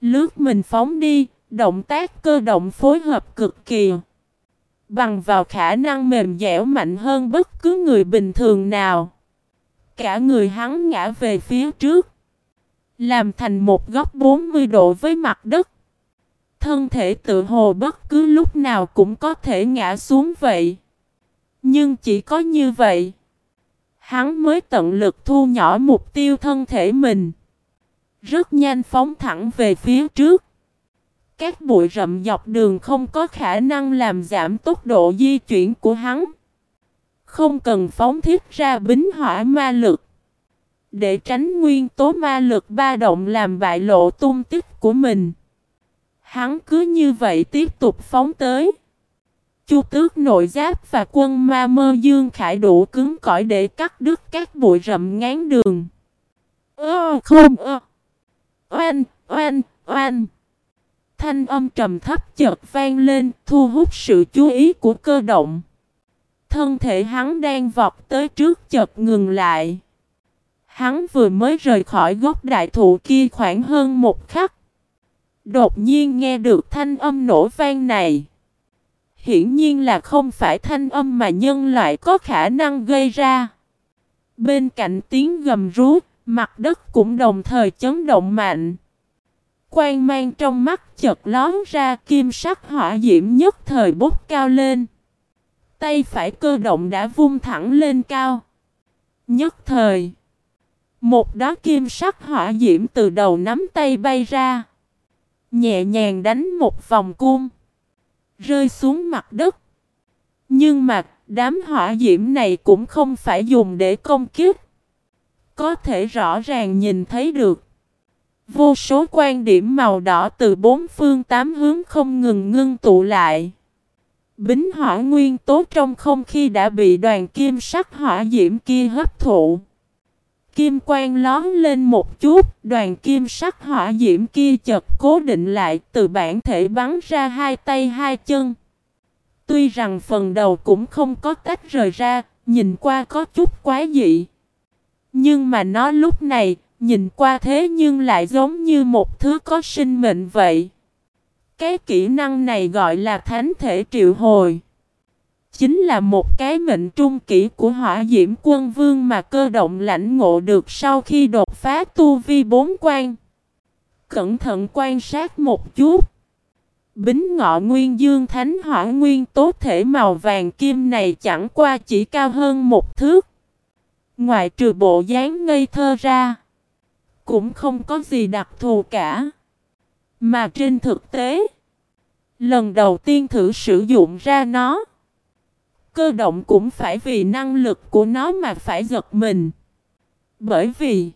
Lướt mình phóng đi, động tác cơ động phối hợp cực kỳ. Bằng vào khả năng mềm dẻo mạnh hơn bất cứ người bình thường nào. Cả người hắn ngã về phía trước. Làm thành một góc 40 độ với mặt đất. Thân thể tự hồ bất cứ lúc nào cũng có thể ngã xuống vậy. Nhưng chỉ có như vậy. Hắn mới tận lực thu nhỏ mục tiêu thân thể mình. Rất nhanh phóng thẳng về phía trước. Các bụi rậm dọc đường không có khả năng làm giảm tốc độ di chuyển của hắn. Không cần phóng thiết ra bính hỏa ma lực. Để tránh nguyên tố ma lực ba động làm bại lộ tung tích của mình. Hắn cứ như vậy tiếp tục phóng tới. Chu tước nội giáp và quân ma mơ dương khải đủ cứng cỏi để cắt đứt các bụi rậm ngán đường. Ơ, không, ơ. Oanh, oanh, oanh. Thanh âm trầm thấp chợt vang lên, thu hút sự chú ý của cơ động. Thân thể hắn đang vọt tới trước chợt ngừng lại. Hắn vừa mới rời khỏi gốc đại thụ kia khoảng hơn một khắc. Đột nhiên nghe được thanh âm nổ vang này. Hiển nhiên là không phải thanh âm mà nhân loại có khả năng gây ra. Bên cạnh tiếng gầm rú, mặt đất cũng đồng thời chấn động mạnh. Quang mang trong mắt chợt lón ra kim sắc hỏa diễm nhất thời bốc cao lên. Tay phải cơ động đã vung thẳng lên cao. Nhất thời. Một đó kim sắc hỏa diễm từ đầu nắm tay bay ra. Nhẹ nhàng đánh một vòng cung. Rơi xuống mặt đất. Nhưng mà đám hỏa diễm này cũng không phải dùng để công kiếp. Có thể rõ ràng nhìn thấy được. Vô số quan điểm màu đỏ từ bốn phương tám hướng không ngừng ngưng tụ lại. Bính hỏa nguyên tố trong không khí đã bị đoàn kim sắc hỏa diễm kia hấp thụ. Kim quang lón lên một chút, đoàn kim sắc hỏa diễm kia chợt cố định lại từ bản thể bắn ra hai tay hai chân. Tuy rằng phần đầu cũng không có tách rời ra, nhìn qua có chút quá dị. Nhưng mà nó lúc này, nhìn qua thế nhưng lại giống như một thứ có sinh mệnh vậy. Cái kỹ năng này gọi là thánh thể triệu hồi. Chính là một cái mệnh trung kỹ của hỏa diễm quân vương mà cơ động lãnh ngộ được sau khi đột phá tu vi bốn quan. Cẩn thận quan sát một chút. Bính ngọ nguyên dương thánh hỏa nguyên tố thể màu vàng kim này chẳng qua chỉ cao hơn một thước ngoại trừ bộ dáng ngây thơ ra. Cũng không có gì đặc thù cả. Mà trên thực tế. Lần đầu tiên thử sử dụng ra nó. Cơ động cũng phải vì năng lực của nó mà phải giật mình. Bởi vì.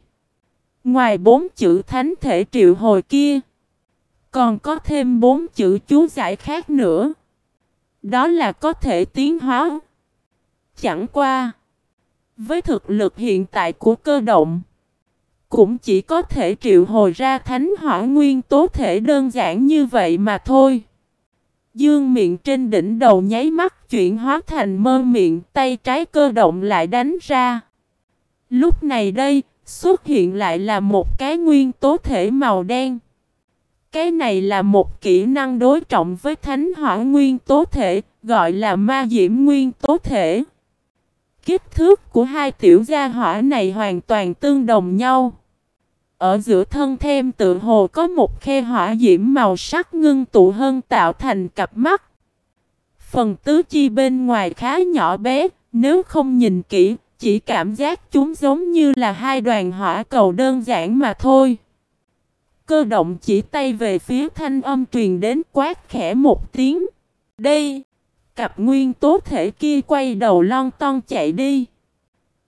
Ngoài bốn chữ thánh thể triệu hồi kia. Còn có thêm bốn chữ chú giải khác nữa. Đó là có thể tiến hóa. Chẳng qua. Với thực lực hiện tại của cơ động. Cũng chỉ có thể triệu hồi ra thánh hỏa nguyên tố thể đơn giản như vậy mà thôi. Dương miệng trên đỉnh đầu nháy mắt chuyển hóa thành mơ miệng tay trái cơ động lại đánh ra. Lúc này đây xuất hiện lại là một cái nguyên tố thể màu đen. Cái này là một kỹ năng đối trọng với thánh hỏa nguyên tố thể, gọi là ma diễm nguyên tố thể. Kích thước của hai tiểu gia hỏa này hoàn toàn tương đồng nhau. Ở giữa thân thêm tự hồ có một khe hỏa diễm màu sắc ngưng tụ hơn tạo thành cặp mắt. Phần tứ chi bên ngoài khá nhỏ bé, nếu không nhìn kỹ, chỉ cảm giác chúng giống như là hai đoàn hỏa cầu đơn giản mà thôi. Cơ động chỉ tay về phía thanh âm truyền đến quát khẽ một tiếng. Đây! Cặp nguyên tố thể kia quay đầu lon ton chạy đi.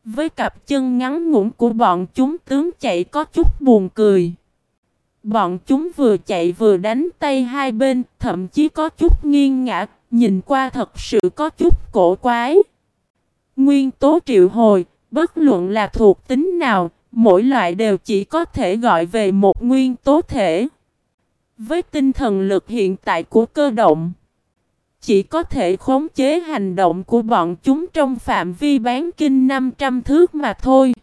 Với cặp chân ngắn ngủn của bọn chúng tướng chạy có chút buồn cười. Bọn chúng vừa chạy vừa đánh tay hai bên, thậm chí có chút nghiêng ngã, nhìn qua thật sự có chút cổ quái. Nguyên tố triệu hồi, bất luận là thuộc tính nào, mỗi loại đều chỉ có thể gọi về một nguyên tố thể. Với tinh thần lực hiện tại của cơ động, chỉ có thể khống chế hành động của bọn chúng trong phạm vi bán kinh 500 thước mà thôi.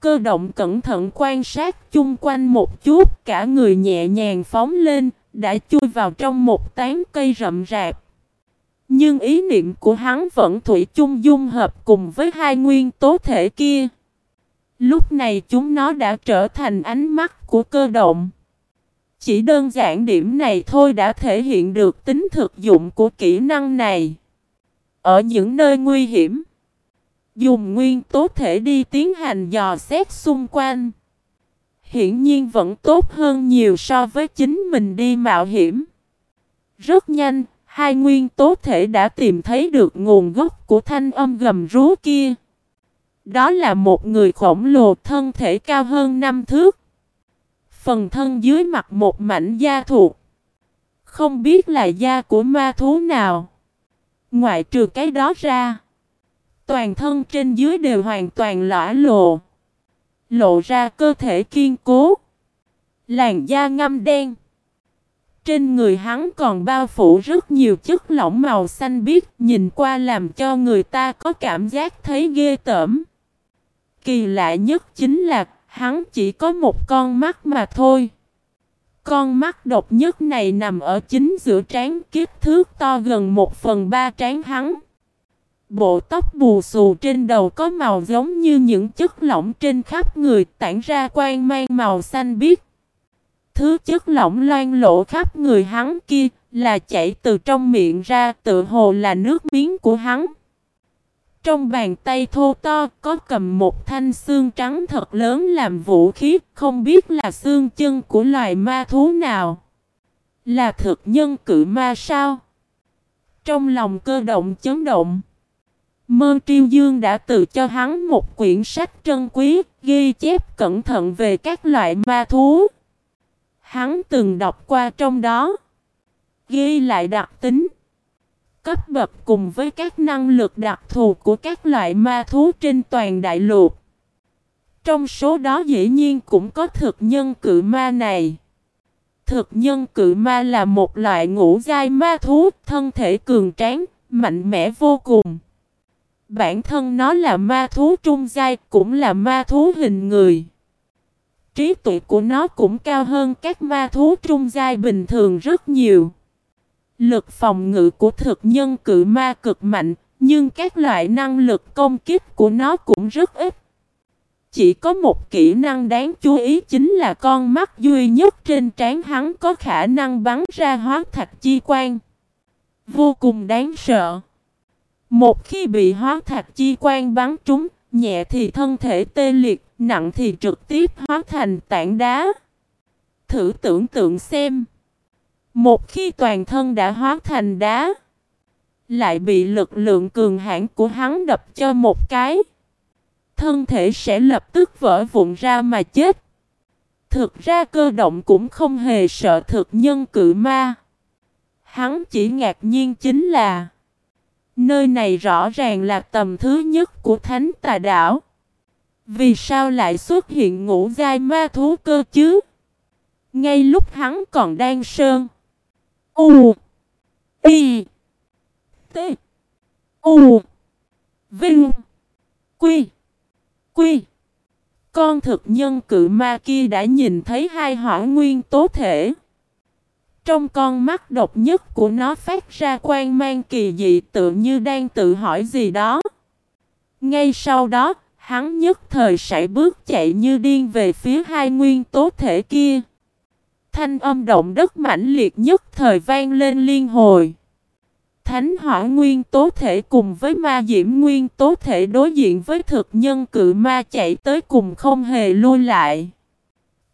Cơ động cẩn thận quan sát chung quanh một chút, cả người nhẹ nhàng phóng lên, đã chui vào trong một tán cây rậm rạp. Nhưng ý niệm của hắn vẫn thủy chung dung hợp cùng với hai nguyên tố thể kia. Lúc này chúng nó đã trở thành ánh mắt của cơ động. Chỉ đơn giản điểm này thôi đã thể hiện được tính thực dụng của kỹ năng này. Ở những nơi nguy hiểm, dùng nguyên tố thể đi tiến hành dò xét xung quanh. Hiển nhiên vẫn tốt hơn nhiều so với chính mình đi mạo hiểm. Rất nhanh, hai nguyên tố thể đã tìm thấy được nguồn gốc của thanh âm gầm rú kia. Đó là một người khổng lồ thân thể cao hơn năm thước. Phần thân dưới mặt một mảnh da thuộc. Không biết là da của ma thú nào. Ngoại trừ cái đó ra. Toàn thân trên dưới đều hoàn toàn lõa lộ. Lộ ra cơ thể kiên cố. Làn da ngâm đen. Trên người hắn còn bao phủ rất nhiều chất lỏng màu xanh biếc, nhìn qua làm cho người ta có cảm giác thấy ghê tởm. Kỳ lạ nhất chính là hắn chỉ có một con mắt mà thôi. Con mắt độc nhất này nằm ở chính giữa trán kiếp thước to gần một phần ba trán hắn. Bộ tóc bù xù trên đầu có màu giống như những chất lỏng trên khắp người, tản ra quang mang màu xanh biếc. Thứ chất lỏng loan lộ khắp người hắn kia là chảy từ trong miệng ra tự hồ là nước miếng của hắn. Trong bàn tay thô to có cầm một thanh xương trắng thật lớn làm vũ khí, không biết là xương chân của loài ma thú nào. Là thực nhân cự ma sao? Trong lòng cơ động chấn động. Mơ Triêu Dương đã tự cho hắn một quyển sách trân quý, ghi chép cẩn thận về các loại ma thú. Hắn từng đọc qua trong đó. Ghi lại đặc tính cấp bậc cùng với các năng lực đặc thù của các loại ma thú trên toàn đại lục. Trong số đó dĩ nhiên cũng có thực nhân cự ma này. Thực nhân cự ma là một loại ngũ giai ma thú, thân thể cường tráng, mạnh mẽ vô cùng. Bản thân nó là ma thú trung giai, cũng là ma thú hình người. Trí tuệ của nó cũng cao hơn các ma thú trung giai bình thường rất nhiều. Lực phòng ngự của thực nhân cự ma cực mạnh, nhưng các loại năng lực công kích của nó cũng rất ít. Chỉ có một kỹ năng đáng chú ý chính là con mắt duy nhất trên trán hắn có khả năng bắn ra hóa thạch chi quan. Vô cùng đáng sợ. Một khi bị hóa thạch chi quan bắn trúng, nhẹ thì thân thể tê liệt, nặng thì trực tiếp hóa thành tảng đá. Thử tưởng tượng xem. Một khi toàn thân đã hóa thành đá, lại bị lực lượng cường hãn của hắn đập cho một cái, thân thể sẽ lập tức vỡ vụn ra mà chết. Thực ra cơ động cũng không hề sợ thực nhân cự ma. Hắn chỉ ngạc nhiên chính là Nơi này rõ ràng là tầm thứ nhất của thánh tà đảo. Vì sao lại xuất hiện ngũ giai ma thú cơ chứ? Ngay lúc hắn còn đang sơn. U I T U Vinh Quy Quy Con thực nhân cự ma kia đã nhìn thấy hai hỏa nguyên tố thể. Trong con mắt độc nhất của nó phát ra quang mang kỳ dị tự như đang tự hỏi gì đó. Ngay sau đó, hắn nhất thời sải bước chạy như điên về phía hai nguyên tố thể kia. Thanh âm động đất mãnh liệt nhất thời vang lên liên hồi. Thánh hỏa nguyên tố thể cùng với ma diễm nguyên tố thể đối diện với thực nhân cự ma chạy tới cùng không hề lui lại.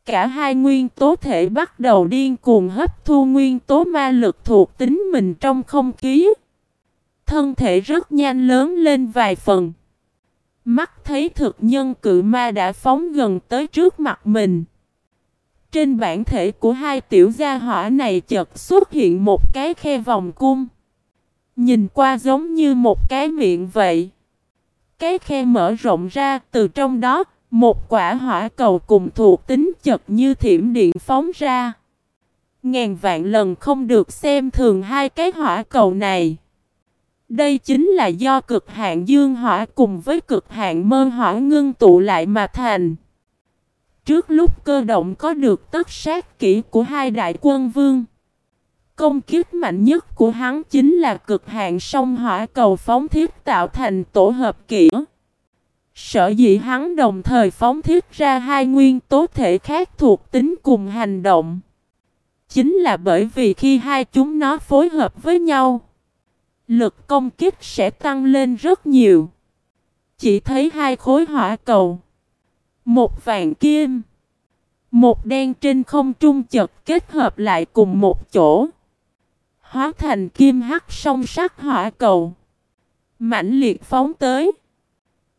Cả hai nguyên tố thể bắt đầu điên cuồng hấp thu nguyên tố ma lực thuộc tính mình trong không khí. Thân thể rất nhanh lớn lên vài phần. Mắt thấy thực nhân cự ma đã phóng gần tới trước mặt mình. Trên bản thể của hai tiểu gia hỏa này chợt xuất hiện một cái khe vòng cung. Nhìn qua giống như một cái miệng vậy. Cái khe mở rộng ra từ trong đó, một quả hỏa cầu cùng thuộc tính chật như thiểm điện phóng ra. Ngàn vạn lần không được xem thường hai cái hỏa cầu này. Đây chính là do cực hạn dương hỏa cùng với cực hạn mơ hỏa ngưng tụ lại mà thành. Trước lúc cơ động có được tất sát kỹ của hai đại quân vương. Công kiếp mạnh nhất của hắn chính là cực hạn sông hỏa cầu phóng thiết tạo thành tổ hợp kỹ. Sở dĩ hắn đồng thời phóng thiết ra hai nguyên tố thể khác thuộc tính cùng hành động. Chính là bởi vì khi hai chúng nó phối hợp với nhau, lực công kích sẽ tăng lên rất nhiều. Chỉ thấy hai khối hỏa cầu, một vàng kim, một đen trên không trung chật kết hợp lại cùng một chỗ, hóa thành kim hắc song sắc hỏa cầu, mãnh liệt phóng tới.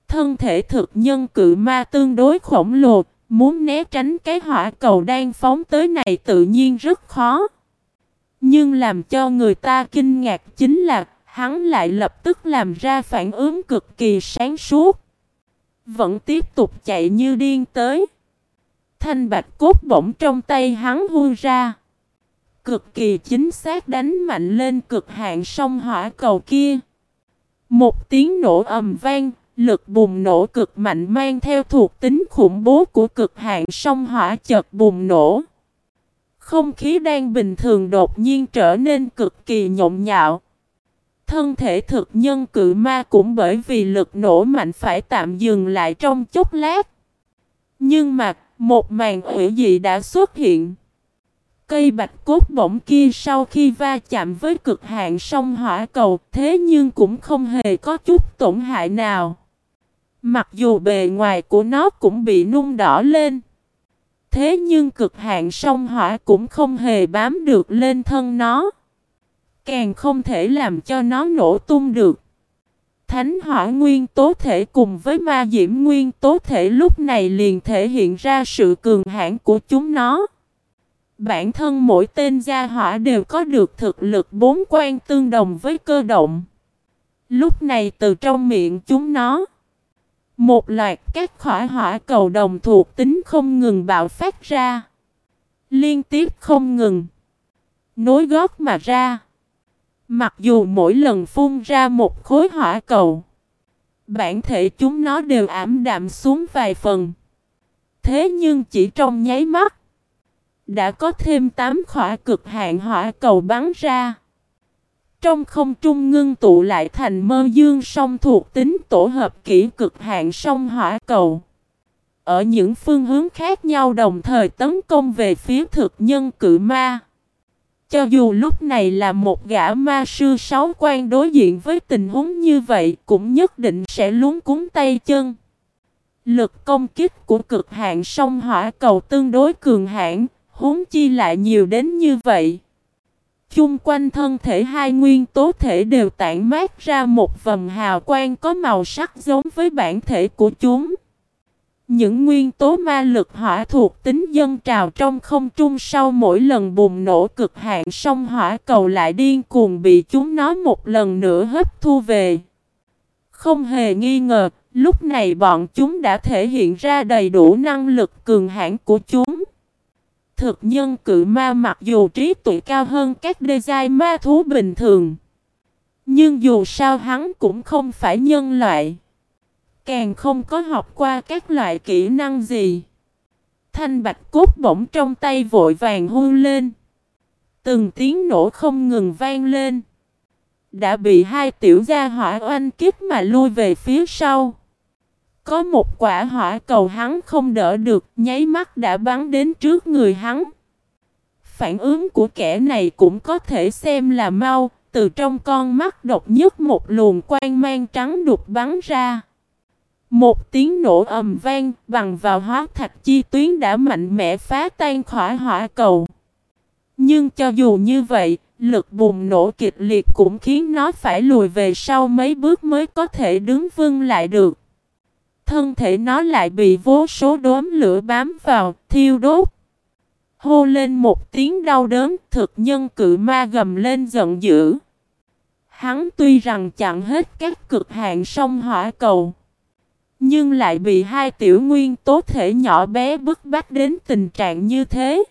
Thân thể thực nhân cự ma tương đối khổng lồ, muốn né tránh cái hỏa cầu đang phóng tới này tự nhiên rất khó. Nhưng làm cho người ta kinh ngạc chính là hắn lại lập tức làm ra phản ứng cực kỳ sáng suốt. Vẫn tiếp tục chạy như điên tới. Thanh bạch cốt bổng trong tay hắn hư ra. Cực kỳ chính xác đánh mạnh lên cực hạn sông hỏa cầu kia. Một tiếng nổ ầm vang, Lực bùng nổ cực mạnh mang theo thuộc tính khủng bố của cực hạn sông hỏa chợt bùng nổ. Không khí đang bình thường đột nhiên trở nên cực kỳ nhộn nhạo. Thân thể thực nhân cự ma cũng bởi vì lực nổ mạnh phải tạm dừng lại trong chốc lát. Nhưng mà, một màn hủy dị đã xuất hiện. Cây bạch cốt bỗng kia sau khi va chạm với cực hạn sông hỏa cầu thế nhưng cũng không hề có chút tổn hại nào. Mặc dù bề ngoài của nó cũng bị nung đỏ lên. Thế nhưng cực hạn sông hỏa cũng không hề bám được lên thân nó. Càng không thể làm cho nó nổ tung được. Thánh hỏa nguyên tố thể cùng với ma diễm nguyên tố thể lúc này liền thể hiện ra sự cường hãn của chúng nó. Bản thân mỗi tên gia hỏa đều có được thực lực bốn quan tương đồng với cơ động. Lúc này từ trong miệng chúng nó, một loạt các khỏa hỏa cầu đồng thuộc tính không ngừng bạo phát ra. Liên tiếp không ngừng. Nối gót mà ra. Mặc dù mỗi lần phun ra một khối hỏa cầu. Bản thể chúng nó đều ảm đạm xuống vài phần. Thế nhưng chỉ trong nháy mắt. Đã có thêm 8 khỏa cực hạn hỏa cầu bắn ra. Trong không trung ngưng tụ lại thành mơ dương song thuộc tính tổ hợp kỹ cực hạn song hỏa cầu. Ở những phương hướng khác nhau đồng thời tấn công về phía thực nhân cự ma. Cho dù lúc này là một gã ma sư sáu quan đối diện với tình huống như vậy cũng nhất định sẽ luống cúng tay chân. Lực công kích của cực hạn sông hỏa cầu tương đối cường hãn, huống chi lại nhiều đến như vậy. Chung quanh thân thể hai nguyên tố thể đều tản mát ra một vầng hào quang có màu sắc giống với bản thể của chúng. Những nguyên tố ma lực hỏa thuộc tính dân trào trong không trung sau mỗi lần bùng nổ cực hạn sông hỏa cầu lại điên cuồng bị chúng nó một lần nữa hấp thu về. Không hề nghi ngờ, lúc này bọn chúng đã thể hiện ra đầy đủ năng lực cường hãn của chúng. Thực nhân cự ma mặc dù trí tuệ cao hơn các đê giai ma thú bình thường. Nhưng dù sao hắn cũng không phải nhân loại. Càng không có học qua các loại kỹ năng gì. Thanh bạch cốt bỗng trong tay vội vàng hôn lên. Từng tiếng nổ không ngừng vang lên. Đã bị hai tiểu gia hỏa oanh kích mà lui về phía sau. Có một quả hỏa cầu hắn không đỡ được, nháy mắt đã bắn đến trước người hắn. Phản ứng của kẻ này cũng có thể xem là mau, từ trong con mắt độc nhất một luồng quang mang trắng đục bắn ra. Một tiếng nổ ầm vang bằng vào hóa thạch chi tuyến đã mạnh mẽ phá tan khỏi hỏa cầu. Nhưng cho dù như vậy, lực bùng nổ kịch liệt cũng khiến nó phải lùi về sau mấy bước mới có thể đứng vững lại được. Thân thể nó lại bị vô số đốm lửa bám vào, thiêu đốt. Hô lên một tiếng đau đớn, thực nhân cự ma gầm lên giận dữ. Hắn tuy rằng chặn hết các cực hạn sông hỏa cầu. Nhưng lại bị hai tiểu nguyên tố thể nhỏ bé bức bách đến tình trạng như thế.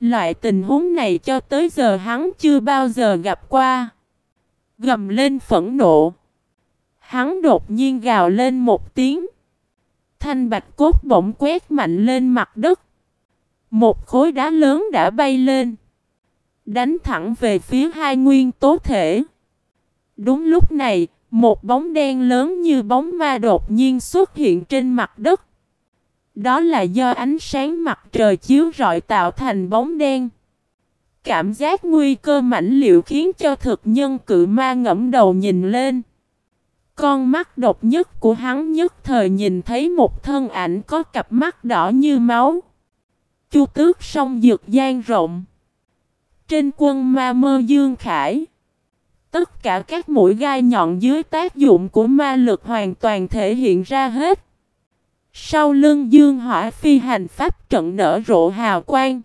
Loại tình huống này cho tới giờ hắn chưa bao giờ gặp qua. Gầm lên phẫn nộ. Hắn đột nhiên gào lên một tiếng. Thanh bạch cốt bỗng quét mạnh lên mặt đất. Một khối đá lớn đã bay lên. Đánh thẳng về phía hai nguyên tố thể. Đúng lúc này, một bóng đen lớn như bóng ma đột nhiên xuất hiện trên mặt đất. Đó là do ánh sáng mặt trời chiếu rọi tạo thành bóng đen. Cảm giác nguy cơ mãnh liệu khiến cho thực nhân cự ma ngẫm đầu nhìn lên. Con mắt độc nhất của hắn nhất thời nhìn thấy một thân ảnh có cặp mắt đỏ như máu. Chu tước sông dược gian rộng. Trên quân ma mơ dương khải. Tất cả các mũi gai nhọn dưới tác dụng của ma lực hoàn toàn thể hiện ra hết. Sau lưng dương hỏa phi hành pháp trận nở rộ hào quang.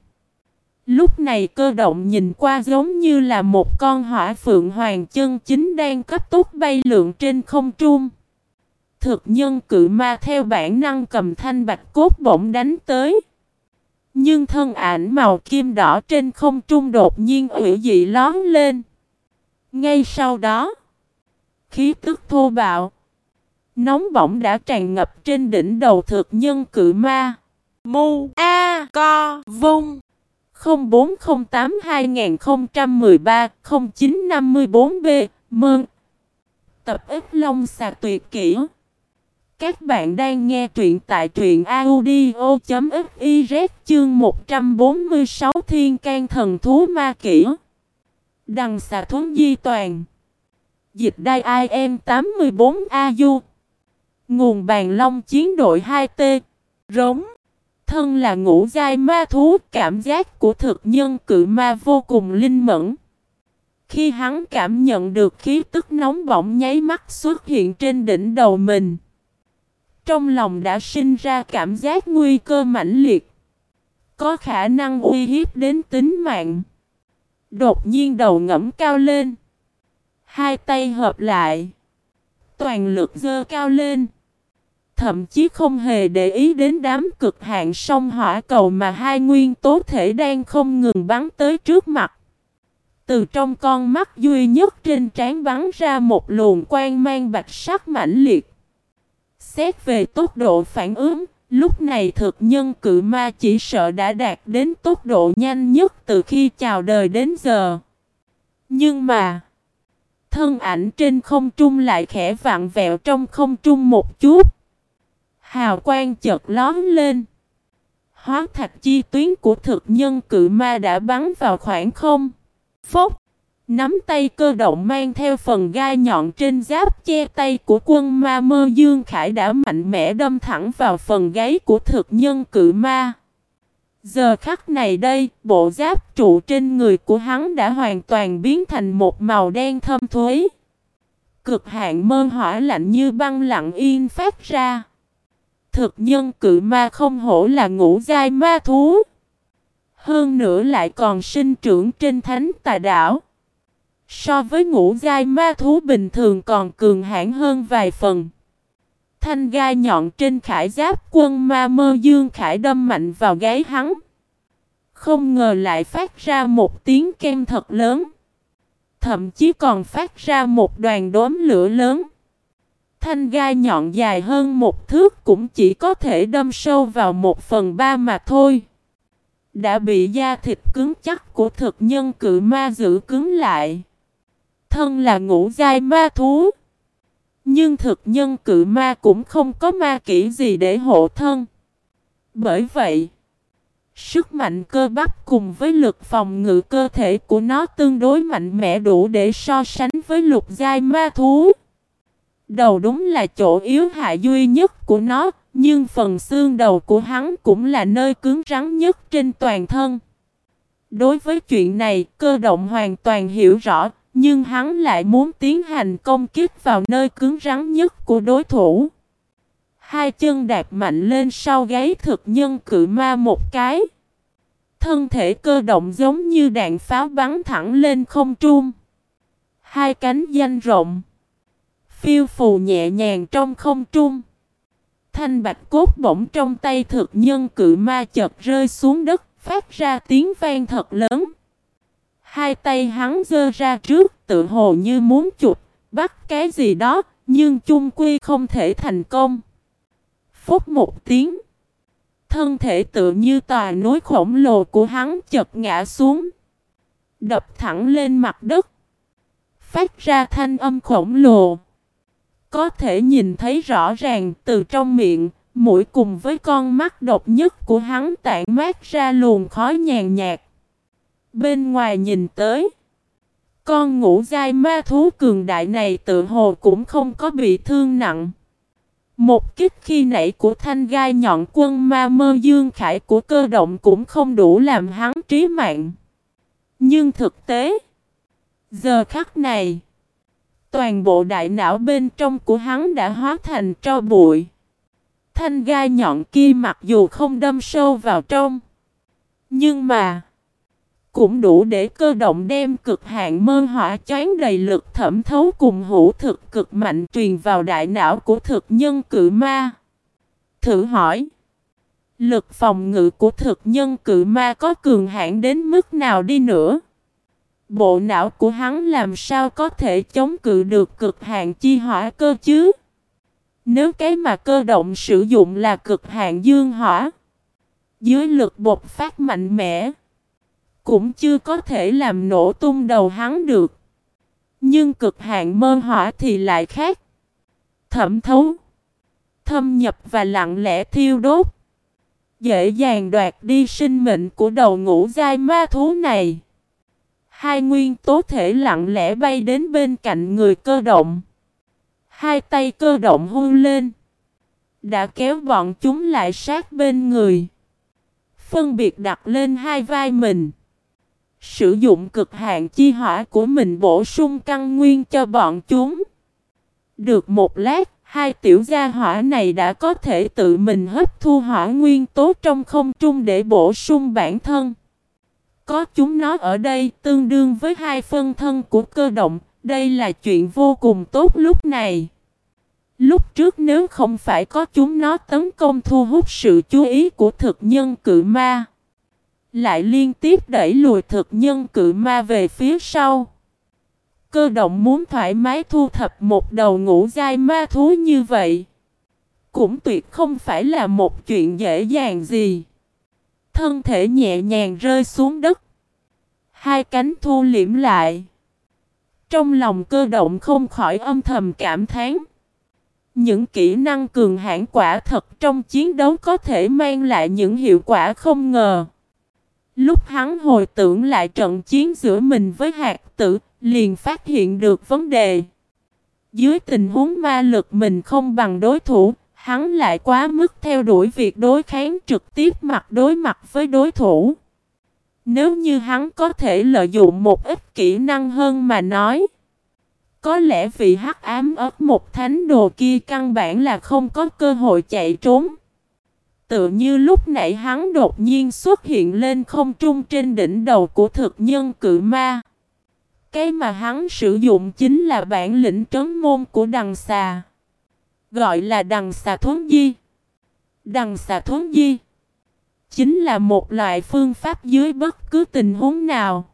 Lúc này cơ động nhìn qua giống như là một con hỏa phượng hoàng chân chính đang cấp tốc bay lượn trên không trung. Thực nhân cự ma theo bản năng cầm thanh bạch cốt bổng đánh tới. Nhưng thân ảnh màu kim đỏ trên không trung đột nhiên ủy dị lón lên. Ngay sau đó, khí tức thô bạo, nóng bỏng đã tràn ngập trên đỉnh đầu thực nhân cự ma. Mu A Co Vung 0408-2013-0954B Mơn. Tập ít long xà tuyệt kỹ Các bạn đang nghe truyện tại truyện audio.fiz chương 146 Thiên can thần thú ma kỹ Đằng xà thốn di toàn Dịch đai IM 84AU Nguồn bàn long chiến đội 2T Rống Thân là ngũ giai ma thú, cảm giác của thực nhân cự ma vô cùng linh mẫn. Khi hắn cảm nhận được khí tức nóng bỏng nháy mắt xuất hiện trên đỉnh đầu mình. Trong lòng đã sinh ra cảm giác nguy cơ mãnh liệt. Có khả năng uy hiếp đến tính mạng. Đột nhiên đầu ngẫm cao lên. Hai tay hợp lại. Toàn lực dơ cao lên. Thậm chí không hề để ý đến đám cực hạn sông hỏa cầu mà hai nguyên tố thể đang không ngừng bắn tới trước mặt. Từ trong con mắt duy nhất trên trán bắn ra một luồng quang mang bạch sắc mãnh liệt. Xét về tốc độ phản ứng, lúc này thực nhân cự ma chỉ sợ đã đạt đến tốc độ nhanh nhất từ khi chào đời đến giờ. Nhưng mà, thân ảnh trên không trung lại khẽ vặn vẹo trong không trung một chút. Hào quang chợt lóm lên. Hóa thạch chi tuyến của thực nhân cự ma đã bắn vào khoảng không. Phốc! Nắm tay cơ động mang theo phần gai nhọn trên giáp che tay của quân ma mơ Dương Khải đã mạnh mẽ đâm thẳng vào phần gáy của thực nhân cự ma. Giờ khắc này đây, bộ giáp trụ trên người của hắn đã hoàn toàn biến thành một màu đen thâm thuế. Cực hạn mơ hỏa lạnh như băng lặng yên phát ra. Thực nhân cự ma không hổ là ngũ giai ma thú. Hơn nữa lại còn sinh trưởng trên thánh tà đảo. So với ngũ giai ma thú bình thường còn cường hãn hơn vài phần. Thanh gai nhọn trên khải giáp quân ma mơ dương khải đâm mạnh vào gáy hắn. Không ngờ lại phát ra một tiếng kem thật lớn. Thậm chí còn phát ra một đoàn đốm lửa lớn thanh gai nhọn dài hơn một thước cũng chỉ có thể đâm sâu vào một phần ba mà thôi. Đã bị da thịt cứng chắc của thực nhân cự ma giữ cứng lại. Thân là ngũ giai ma thú. Nhưng thực nhân cự ma cũng không có ma kỹ gì để hộ thân. Bởi vậy, sức mạnh cơ bắp cùng với lực phòng ngự cơ thể của nó tương đối mạnh mẽ đủ để so sánh với lục giai ma thú. Đầu đúng là chỗ yếu hại duy nhất của nó, nhưng phần xương đầu của hắn cũng là nơi cứng rắn nhất trên toàn thân. Đối với chuyện này, cơ động hoàn toàn hiểu rõ, nhưng hắn lại muốn tiến hành công kích vào nơi cứng rắn nhất của đối thủ. Hai chân đạp mạnh lên sau gáy thực nhân cự ma một cái. Thân thể cơ động giống như đạn pháo bắn thẳng lên không trung. Hai cánh danh rộng phiêu phù nhẹ nhàng trong không trung. Thanh bạch cốt bỗng trong tay thực nhân cự ma chợt rơi xuống đất, phát ra tiếng vang thật lớn. Hai tay hắn giơ ra trước, tự hồ như muốn chụp, bắt cái gì đó, nhưng chung quy không thể thành công. Phút một tiếng, thân thể tự như tòa núi khổng lồ của hắn chật ngã xuống, đập thẳng lên mặt đất, phát ra thanh âm khổng lồ. Có thể nhìn thấy rõ ràng từ trong miệng, mũi cùng với con mắt độc nhất của hắn tản mát ra luồng khói nhàn nhạt. Bên ngoài nhìn tới, con ngũ dai ma thú cường đại này tự hồ cũng không có bị thương nặng. Một kích khi nãy của thanh gai nhọn quân ma mơ dương khải của cơ động cũng không đủ làm hắn trí mạng. Nhưng thực tế, giờ khắc này, toàn bộ đại não bên trong của hắn đã hóa thành tro bụi. Thanh gai nhọn kia mặc dù không đâm sâu vào trong, nhưng mà cũng đủ để cơ động đem cực hạn mơ hỏa choán đầy lực thẩm thấu cùng hữu thực cực mạnh truyền vào đại não của thực nhân cự ma. Thử hỏi, lực phòng ngự của thực nhân cự ma có cường hạn đến mức nào đi nữa? Bộ não của hắn làm sao có thể chống cự được cực hạn chi hỏa cơ chứ? Nếu cái mà cơ động sử dụng là cực hạn dương hỏa, dưới lực bột phát mạnh mẽ, cũng chưa có thể làm nổ tung đầu hắn được. Nhưng cực hạn mơ hỏa thì lại khác. Thẩm thấu, thâm nhập và lặng lẽ thiêu đốt. Dễ dàng đoạt đi sinh mệnh của đầu ngũ giai ma thú này. Hai nguyên tố thể lặng lẽ bay đến bên cạnh người cơ động. Hai tay cơ động hôn lên. Đã kéo bọn chúng lại sát bên người. Phân biệt đặt lên hai vai mình. Sử dụng cực hạn chi hỏa của mình bổ sung căn nguyên cho bọn chúng. Được một lát, hai tiểu gia hỏa này đã có thể tự mình hấp thu hỏa nguyên tố trong không trung để bổ sung bản thân. Có chúng nó ở đây tương đương với hai phân thân của cơ động, đây là chuyện vô cùng tốt lúc này. Lúc trước nếu không phải có chúng nó tấn công thu hút sự chú ý của thực nhân cự ma lại liên tiếp đẩy lùi thực nhân cự ma về phía sau. Cơ động muốn thoải mái thu thập một đầu ngũ dai ma thú như vậy. Cũng tuyệt không phải là một chuyện dễ dàng gì. Thân thể nhẹ nhàng rơi xuống đất. Hai cánh thu liễm lại. Trong lòng cơ động không khỏi âm thầm cảm thán. Những kỹ năng cường hãn quả thật trong chiến đấu có thể mang lại những hiệu quả không ngờ. Lúc hắn hồi tưởng lại trận chiến giữa mình với hạt tử, liền phát hiện được vấn đề. Dưới tình huống ma lực mình không bằng đối thủ, hắn lại quá mức theo đuổi việc đối kháng trực tiếp mặt đối mặt với đối thủ. Nếu như hắn có thể lợi dụng một ít kỹ năng hơn mà nói, có lẽ vị hắc ám ớt một thánh đồ kia căn bản là không có cơ hội chạy trốn. Tựa như lúc nãy hắn đột nhiên xuất hiện lên không trung trên đỉnh đầu của thực nhân cự ma. Cái mà hắn sử dụng chính là bản lĩnh trấn môn của đằng xà. Gọi là đằng xà thuấn di. Đằng xà thuấn di. Chính là một loại phương pháp dưới bất cứ tình huống nào.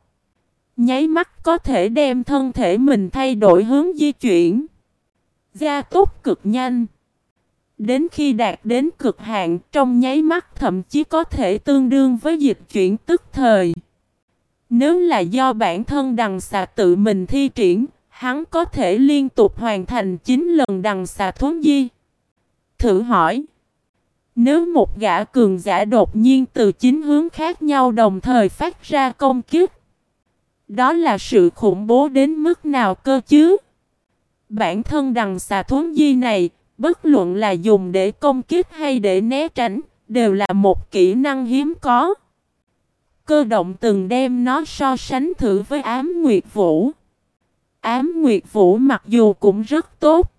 Nháy mắt có thể đem thân thể mình thay đổi hướng di chuyển. Gia tốc cực nhanh. Đến khi đạt đến cực hạn trong nháy mắt thậm chí có thể tương đương với dịch chuyển tức thời. Nếu là do bản thân đằng xà tự mình thi triển, hắn có thể liên tục hoàn thành 9 lần đằng xà thuấn di. Thử hỏi, nếu một gã cường giả đột nhiên từ chín hướng khác nhau đồng thời phát ra công kiếp, đó là sự khủng bố đến mức nào cơ chứ? Bản thân đằng xà thuấn di này Bất luận là dùng để công kích hay để né tránh, đều là một kỹ năng hiếm có. Cơ động từng đem nó so sánh thử với ám nguyệt vũ. Ám nguyệt vũ mặc dù cũng rất tốt,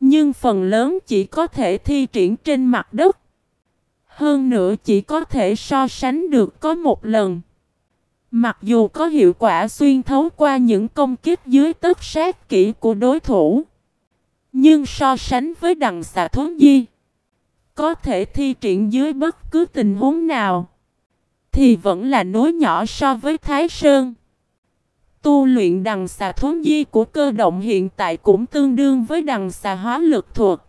nhưng phần lớn chỉ có thể thi triển trên mặt đất. Hơn nữa chỉ có thể so sánh được có một lần. Mặc dù có hiệu quả xuyên thấu qua những công kích dưới tất sát kỹ của đối thủ. Nhưng so sánh với đằng xà thốn di, có thể thi triển dưới bất cứ tình huống nào, thì vẫn là nối nhỏ so với Thái Sơn. Tu luyện đằng xà thốn di của cơ động hiện tại cũng tương đương với đằng xà hóa lực thuộc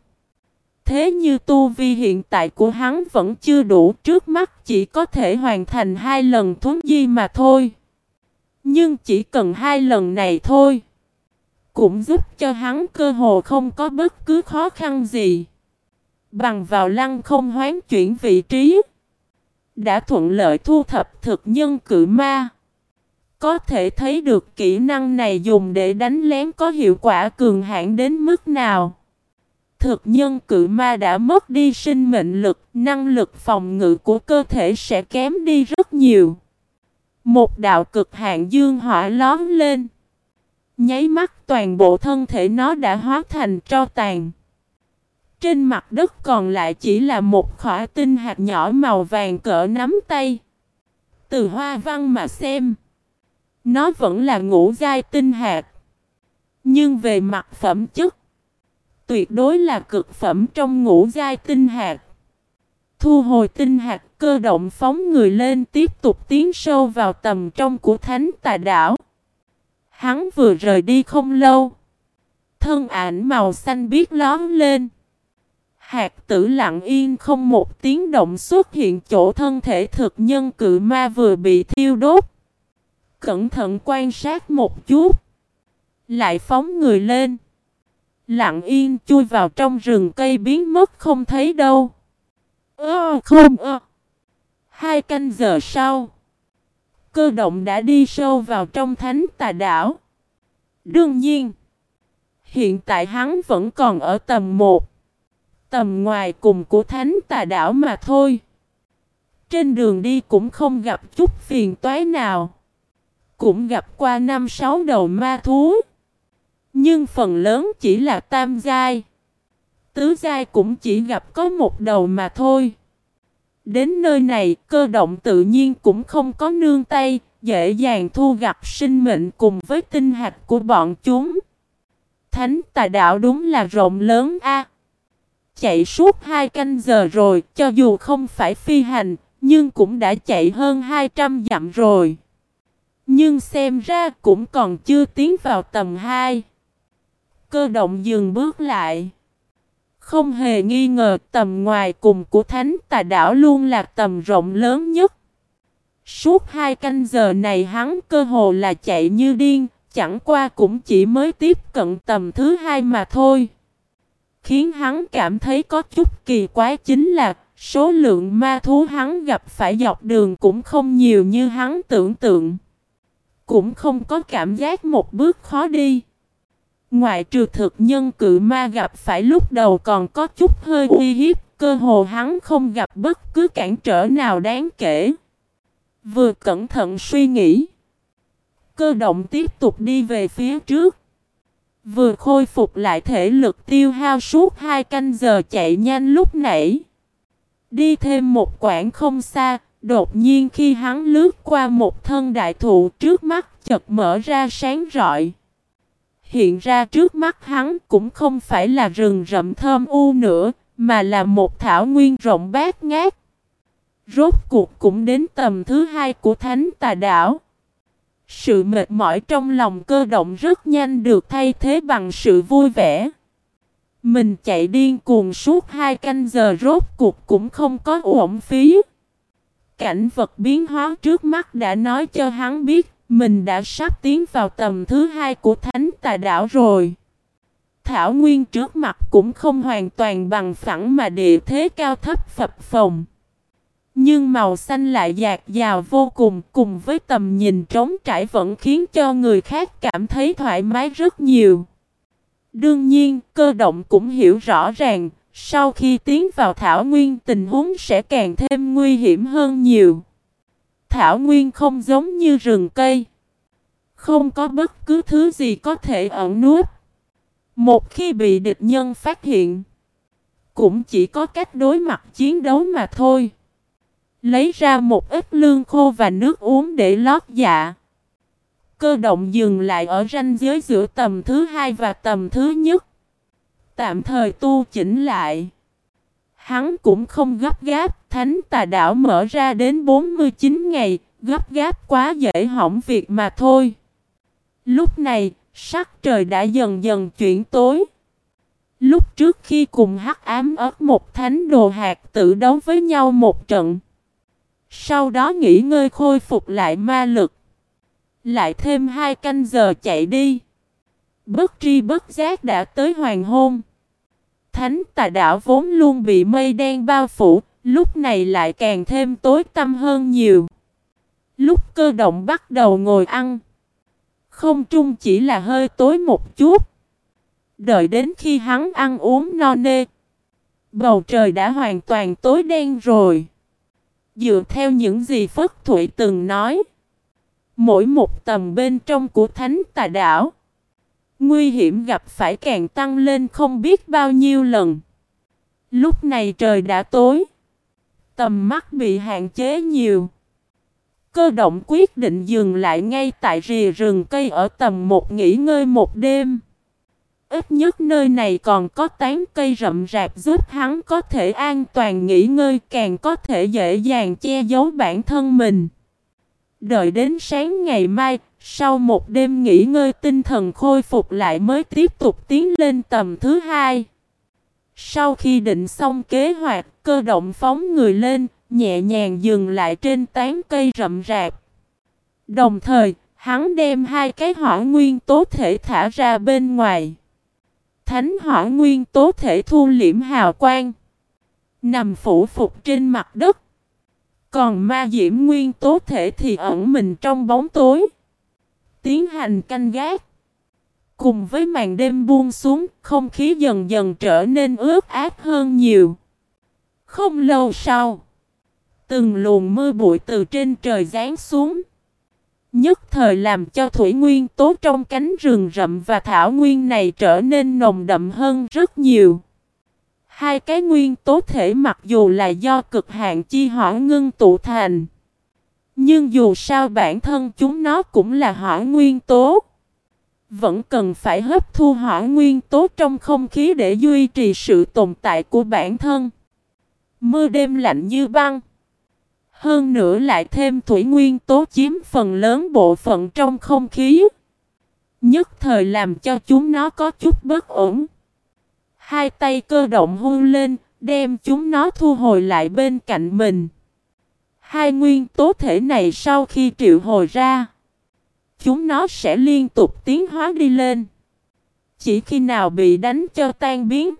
Thế như tu vi hiện tại của hắn vẫn chưa đủ trước mắt chỉ có thể hoàn thành hai lần thốn di mà thôi. Nhưng chỉ cần hai lần này thôi. Cũng giúp cho hắn cơ hồ không có bất cứ khó khăn gì. Bằng vào lăng không hoán chuyển vị trí. Đã thuận lợi thu thập thực nhân cự ma. Có thể thấy được kỹ năng này dùng để đánh lén có hiệu quả cường hãn đến mức nào. Thực nhân cự ma đã mất đi sinh mệnh lực, năng lực phòng ngự của cơ thể sẽ kém đi rất nhiều. Một đạo cực hạn dương hỏa lón lên. Nháy mắt toàn bộ thân thể nó đã hóa thành tro tàn. Trên mặt đất còn lại chỉ là một khỏa tinh hạt nhỏ màu vàng cỡ nắm tay. Từ hoa văn mà xem. Nó vẫn là ngũ giai tinh hạt. Nhưng về mặt phẩm chất. Tuyệt đối là cực phẩm trong ngũ giai tinh hạt. Thu hồi tinh hạt cơ động phóng người lên tiếp tục tiến sâu vào tầm trong của thánh tà đảo. Hắn vừa rời đi không lâu. Thân ảnh màu xanh biếc lóm lên. Hạt tử lặng yên không một tiếng động xuất hiện chỗ thân thể thực nhân cự ma vừa bị thiêu đốt. Cẩn thận quan sát một chút. Lại phóng người lên. Lặng yên chui vào trong rừng cây biến mất không thấy đâu. Ơ, không ơ. Hai canh giờ sau. Cơ động đã đi sâu vào trong thánh tà đảo. Đương nhiên. Hiện tại hắn vẫn còn ở tầm 1. Tầm ngoài cùng của thánh tà đảo mà thôi. Trên đường đi cũng không gặp chút phiền toái nào. Cũng gặp qua năm sáu đầu ma thú. Nhưng phần lớn chỉ là tam giai. Tứ giai cũng chỉ gặp có một đầu mà thôi. Đến nơi này, cơ động tự nhiên cũng không có nương tay, dễ dàng thu gặp sinh mệnh cùng với tinh hạch của bọn chúng. Thánh tà đạo đúng là rộng lớn a. Chạy suốt hai canh giờ rồi, cho dù không phải phi hành, nhưng cũng đã chạy hơn 200 dặm rồi. Nhưng xem ra cũng còn chưa tiến vào tầm 2. Cơ động dừng bước lại. Không hề nghi ngờ tầm ngoài cùng của thánh tà đảo luôn là tầm rộng lớn nhất. Suốt hai canh giờ này hắn cơ hồ là chạy như điên, chẳng qua cũng chỉ mới tiếp cận tầm thứ hai mà thôi. Khiến hắn cảm thấy có chút kỳ quái chính là số lượng ma thú hắn gặp phải dọc đường cũng không nhiều như hắn tưởng tượng. Cũng không có cảm giác một bước khó đi. Ngoại trừ thực nhân cự ma gặp phải lúc đầu còn có chút hơi uy hiếp, cơ hồ hắn không gặp bất cứ cản trở nào đáng kể. Vừa cẩn thận suy nghĩ, cơ động tiếp tục đi về phía trước. Vừa khôi phục lại thể lực tiêu hao suốt hai canh giờ chạy nhanh lúc nãy. Đi thêm một quãng không xa, đột nhiên khi hắn lướt qua một thân đại thụ trước mắt chợt mở ra sáng rọi. Hiện ra trước mắt hắn cũng không phải là rừng rậm thơm u nữa, mà là một thảo nguyên rộng bát ngát. Rốt cuộc cũng đến tầm thứ hai của thánh tà đảo. Sự mệt mỏi trong lòng cơ động rất nhanh được thay thế bằng sự vui vẻ. Mình chạy điên cuồng suốt hai canh giờ rốt cuộc cũng không có uổng phí. Cảnh vật biến hóa trước mắt đã nói cho hắn biết mình đã sắp tiến vào tầm thứ hai của thánh tà đảo rồi. Thảo nguyên trước mặt cũng không hoàn toàn bằng phẳng mà địa thế cao thấp phập phồng. Nhưng màu xanh lại dạt dào vô cùng cùng với tầm nhìn trống trải vẫn khiến cho người khác cảm thấy thoải mái rất nhiều. Đương nhiên, cơ động cũng hiểu rõ ràng, sau khi tiến vào thảo nguyên tình huống sẽ càng thêm nguy hiểm hơn nhiều. Thảo nguyên không giống như rừng cây. Không có bất cứ thứ gì có thể ẩn núp. Một khi bị địch nhân phát hiện, cũng chỉ có cách đối mặt chiến đấu mà thôi. Lấy ra một ít lương khô và nước uống để lót dạ. Cơ động dừng lại ở ranh giới giữa tầm thứ hai và tầm thứ nhất. Tạm thời tu chỉnh lại. Hắn cũng không gấp gáp, thánh tà đảo mở ra đến 49 ngày, gấp gáp quá dễ hỏng việc mà thôi. Lúc này, sắc trời đã dần dần chuyển tối. Lúc trước khi cùng hắc ám ớt một thánh đồ hạt tự đấu với nhau một trận. Sau đó nghỉ ngơi khôi phục lại ma lực. Lại thêm hai canh giờ chạy đi. Bất tri bất giác đã tới hoàng hôn. Thánh tà đảo vốn luôn bị mây đen bao phủ, lúc này lại càng thêm tối tăm hơn nhiều. Lúc cơ động bắt đầu ngồi ăn, không trung chỉ là hơi tối một chút. Đợi đến khi hắn ăn uống no nê, bầu trời đã hoàn toàn tối đen rồi. Dựa theo những gì Phất Thụy từng nói, mỗi một tầm bên trong của thánh tà đảo, nguy hiểm gặp phải càng tăng lên không biết bao nhiêu lần. Lúc này trời đã tối, tầm mắt bị hạn chế nhiều. Cơ động quyết định dừng lại ngay tại rìa rừng cây ở tầm một nghỉ ngơi một đêm. Ít nhất nơi này còn có tán cây rậm rạp giúp hắn có thể an toàn nghỉ ngơi càng có thể dễ dàng che giấu bản thân mình. Đợi đến sáng ngày mai, sau một đêm nghỉ ngơi tinh thần khôi phục lại mới tiếp tục tiến lên tầm thứ hai. Sau khi định xong kế hoạch, cơ động phóng người lên, nhẹ nhàng dừng lại trên tán cây rậm rạp. Đồng thời, hắn đem hai cái hỏa nguyên tố thể thả ra bên ngoài. Thánh hỏa nguyên tố thể thu liễm hào quang. Nằm phủ phục trên mặt đất. Còn ma diễm nguyên tố thể thì ẩn mình trong bóng tối. Tiến hành canh gác. Cùng với màn đêm buông xuống, không khí dần dần trở nên ướt át hơn nhiều. Không lâu sau, từng luồng mưa bụi từ trên trời giáng xuống. Nhất thời làm cho thủy nguyên tố trong cánh rừng rậm và thảo nguyên này trở nên nồng đậm hơn rất nhiều. Hai cái nguyên tố thể mặc dù là do cực hạn chi hỏa ngưng tụ thành. Nhưng dù sao bản thân chúng nó cũng là hỏa nguyên tố. Vẫn cần phải hấp thu hỏa nguyên tố trong không khí để duy trì sự tồn tại của bản thân. Mưa đêm lạnh như băng. Hơn nữa lại thêm thủy nguyên tố chiếm phần lớn bộ phận trong không khí. Nhất thời làm cho chúng nó có chút bất ổn. Hai tay cơ động hôn lên, đem chúng nó thu hồi lại bên cạnh mình. Hai nguyên tố thể này sau khi triệu hồi ra, chúng nó sẽ liên tục tiến hóa đi lên. Chỉ khi nào bị đánh cho tan biến,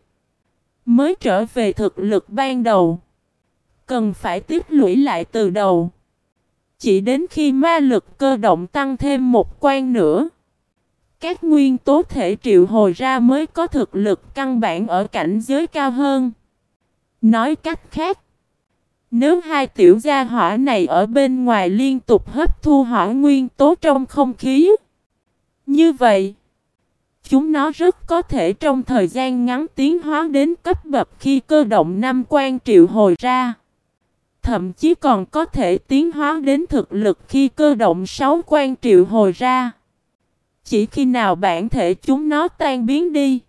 mới trở về thực lực ban đầu. Cần phải tiếp lũy lại từ đầu. Chỉ đến khi ma lực cơ động tăng thêm một quan nữa. Các nguyên tố thể triệu hồi ra mới có thực lực căn bản ở cảnh giới cao hơn. Nói cách khác, nếu hai tiểu gia hỏa này ở bên ngoài liên tục hấp thu hỏa nguyên tố trong không khí, như vậy, chúng nó rất có thể trong thời gian ngắn tiến hóa đến cấp bậc khi cơ động năm quan triệu hồi ra. Thậm chí còn có thể tiến hóa đến thực lực khi cơ động sáu quan triệu hồi ra. Chỉ khi nào bản thể chúng nó tan biến đi.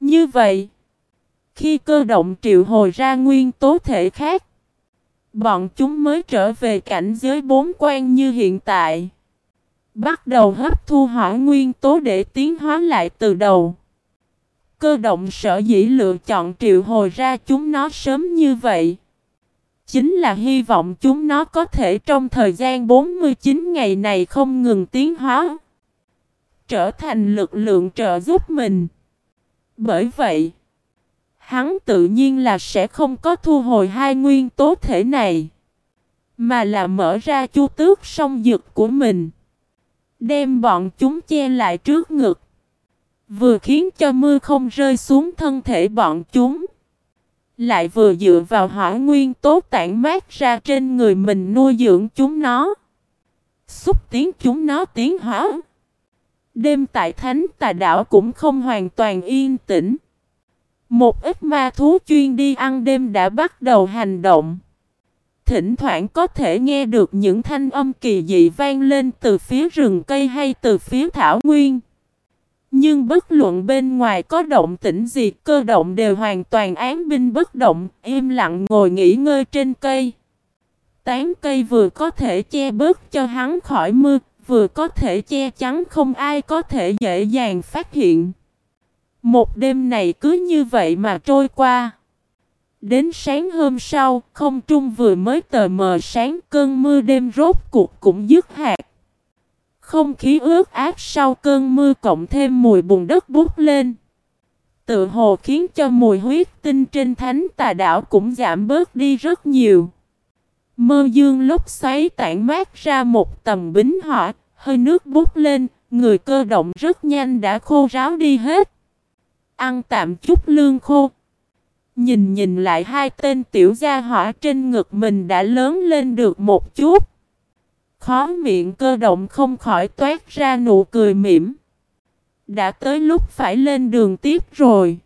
Như vậy, khi cơ động triệu hồi ra nguyên tố thể khác, bọn chúng mới trở về cảnh giới bốn quan như hiện tại. Bắt đầu hấp thu hỏa nguyên tố để tiến hóa lại từ đầu. Cơ động sở dĩ lựa chọn triệu hồi ra chúng nó sớm như vậy. Chính là hy vọng chúng nó có thể trong thời gian 49 ngày này không ngừng tiến hóa. Trở thành lực lượng trợ giúp mình. Bởi vậy, hắn tự nhiên là sẽ không có thu hồi hai nguyên tố thể này. Mà là mở ra chu tước song dực của mình. Đem bọn chúng che lại trước ngực. Vừa khiến cho mưa không rơi xuống thân thể bọn chúng. Lại vừa dựa vào hỏa nguyên tố tản mát ra trên người mình nuôi dưỡng chúng nó. Xúc tiến chúng nó tiến hóa. Đêm tại Thánh Tà Đảo cũng không hoàn toàn yên tĩnh. Một ít ma thú chuyên đi ăn đêm đã bắt đầu hành động. Thỉnh thoảng có thể nghe được những thanh âm kỳ dị vang lên từ phía rừng cây hay từ phía thảo nguyên. Nhưng bất luận bên ngoài có động tĩnh gì cơ động đều hoàn toàn án binh bất động, im lặng ngồi nghỉ ngơi trên cây. Tán cây vừa có thể che bớt cho hắn khỏi mưa, vừa có thể che chắn không ai có thể dễ dàng phát hiện. Một đêm này cứ như vậy mà trôi qua. Đến sáng hôm sau, không trung vừa mới tờ mờ sáng cơn mưa đêm rốt cuộc cũng dứt hạt. Không khí ướt át sau cơn mưa cộng thêm mùi bùn đất bút lên. Tự hồ khiến cho mùi huyết tinh trên thánh tà đảo cũng giảm bớt đi rất nhiều. Mơ dương lúc xoáy tản mát ra một tầm bính hỏa, hơi nước bút lên, người cơ động rất nhanh đã khô ráo đi hết. Ăn tạm chút lương khô. Nhìn nhìn lại hai tên tiểu gia hỏa trên ngực mình đã lớn lên được một chút. Khó miệng cơ động không khỏi toát ra nụ cười mỉm. Đã tới lúc phải lên đường tiếp rồi.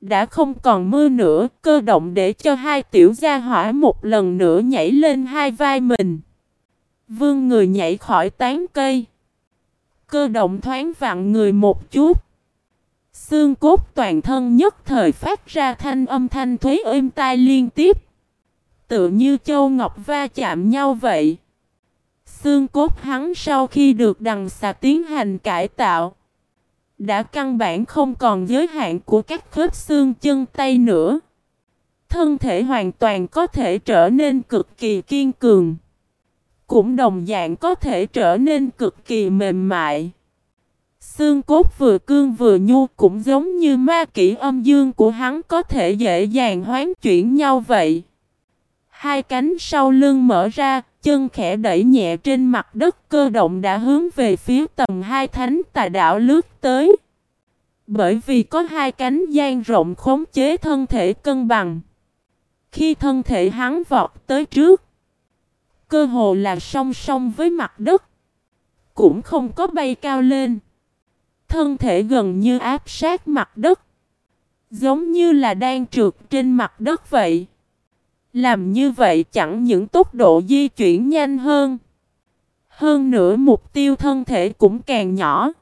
Đã không còn mưa nữa, cơ động để cho hai tiểu gia hỏa một lần nữa nhảy lên hai vai mình. Vương người nhảy khỏi tán cây. Cơ động thoáng vặn người một chút. Xương cốt toàn thân nhất thời phát ra thanh âm thanh thuế êm tai liên tiếp. Tự như châu ngọc va chạm nhau vậy. Xương cốt hắn sau khi được đằng xà tiến hành cải tạo. Đã căn bản không còn giới hạn của các khớp xương chân tay nữa. Thân thể hoàn toàn có thể trở nên cực kỳ kiên cường. Cũng đồng dạng có thể trở nên cực kỳ mềm mại. Xương cốt vừa cương vừa nhu cũng giống như ma kỹ âm dương của hắn có thể dễ dàng hoán chuyển nhau vậy. Hai cánh sau lưng mở ra, chân khẽ đẩy nhẹ trên mặt đất cơ động đã hướng về phía tầng hai thánh tà đạo lướt tới. Bởi vì có hai cánh gian rộng khống chế thân thể cân bằng. Khi thân thể hắn vọt tới trước, cơ hồ là song song với mặt đất, cũng không có bay cao lên. Thân thể gần như áp sát mặt đất, giống như là đang trượt trên mặt đất vậy. Làm như vậy chẳng những tốc độ di chuyển nhanh hơn. Hơn nữa mục tiêu thân thể cũng càng nhỏ.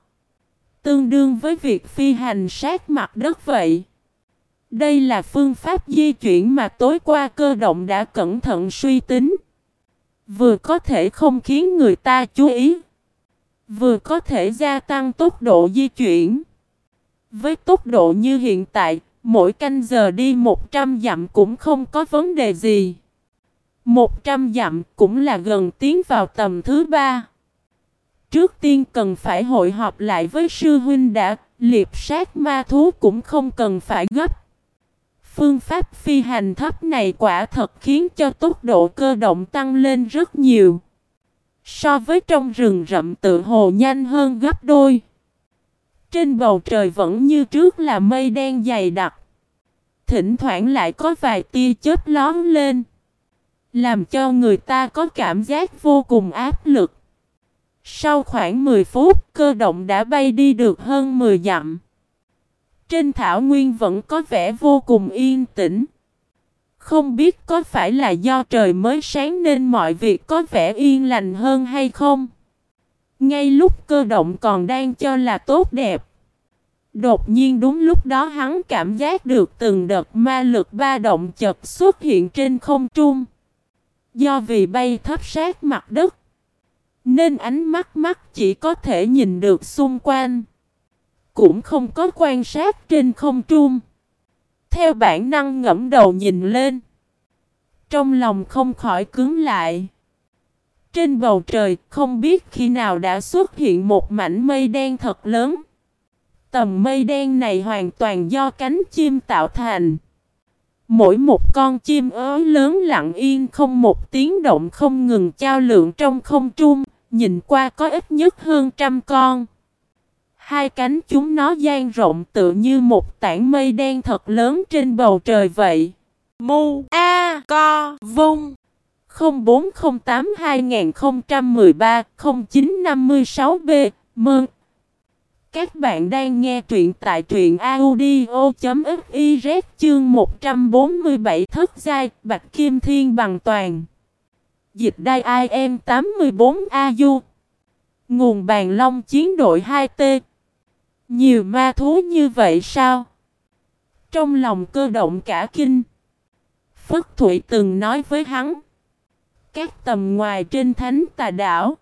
Tương đương với việc phi hành sát mặt đất vậy. Đây là phương pháp di chuyển mà tối qua cơ động đã cẩn thận suy tính. Vừa có thể không khiến người ta chú ý. Vừa có thể gia tăng tốc độ di chuyển. Với tốc độ như hiện tại, mỗi canh giờ đi 100 dặm cũng không có vấn đề gì. 100 dặm cũng là gần tiến vào tầm thứ ba. Trước tiên cần phải hội họp lại với sư huynh đã, liệp sát ma thú cũng không cần phải gấp. Phương pháp phi hành thấp này quả thật khiến cho tốc độ cơ động tăng lên rất nhiều. So với trong rừng rậm tự hồ nhanh hơn gấp đôi. Trên bầu trời vẫn như trước là mây đen dày đặc. Thỉnh thoảng lại có vài tia chớp lón lên. Làm cho người ta có cảm giác vô cùng áp lực. Sau khoảng 10 phút, cơ động đã bay đi được hơn 10 dặm. Trên thảo nguyên vẫn có vẻ vô cùng yên tĩnh. Không biết có phải là do trời mới sáng nên mọi việc có vẻ yên lành hơn hay không? Ngay lúc cơ động còn đang cho là tốt đẹp. Đột nhiên đúng lúc đó hắn cảm giác được từng đợt ma lực ba động chật xuất hiện trên không trung. Do vì bay thấp sát mặt đất. Nên ánh mắt mắt chỉ có thể nhìn được xung quanh. Cũng không có quan sát trên không trung. Theo bản năng ngẫm đầu nhìn lên. Trong lòng không khỏi cứng lại. Trên bầu trời không biết khi nào đã xuất hiện một mảnh mây đen thật lớn. Tầm mây đen này hoàn toàn do cánh chim tạo thành. Mỗi một con chim ớ lớn lặng yên không một tiếng động không ngừng trao lượng trong không trung, nhìn qua có ít nhất hơn trăm con. Hai cánh chúng nó dang rộng tự như một tảng mây đen thật lớn trên bầu trời vậy. Mu, A, Co, Vung 0408 2013 0956 B Mừng! Các bạn đang nghe truyện tại truyện audio.fiz chương 147 thất giai, Bạch Kim Thiên bằng toàn Dịch đai IM 84 AU Nguồn bàn long chiến đội 2T nhiều ma thú như vậy sao? Trong lòng cơ động cả kinh Phất Thụy từng nói với hắn Các tầm ngoài trên thánh tà đảo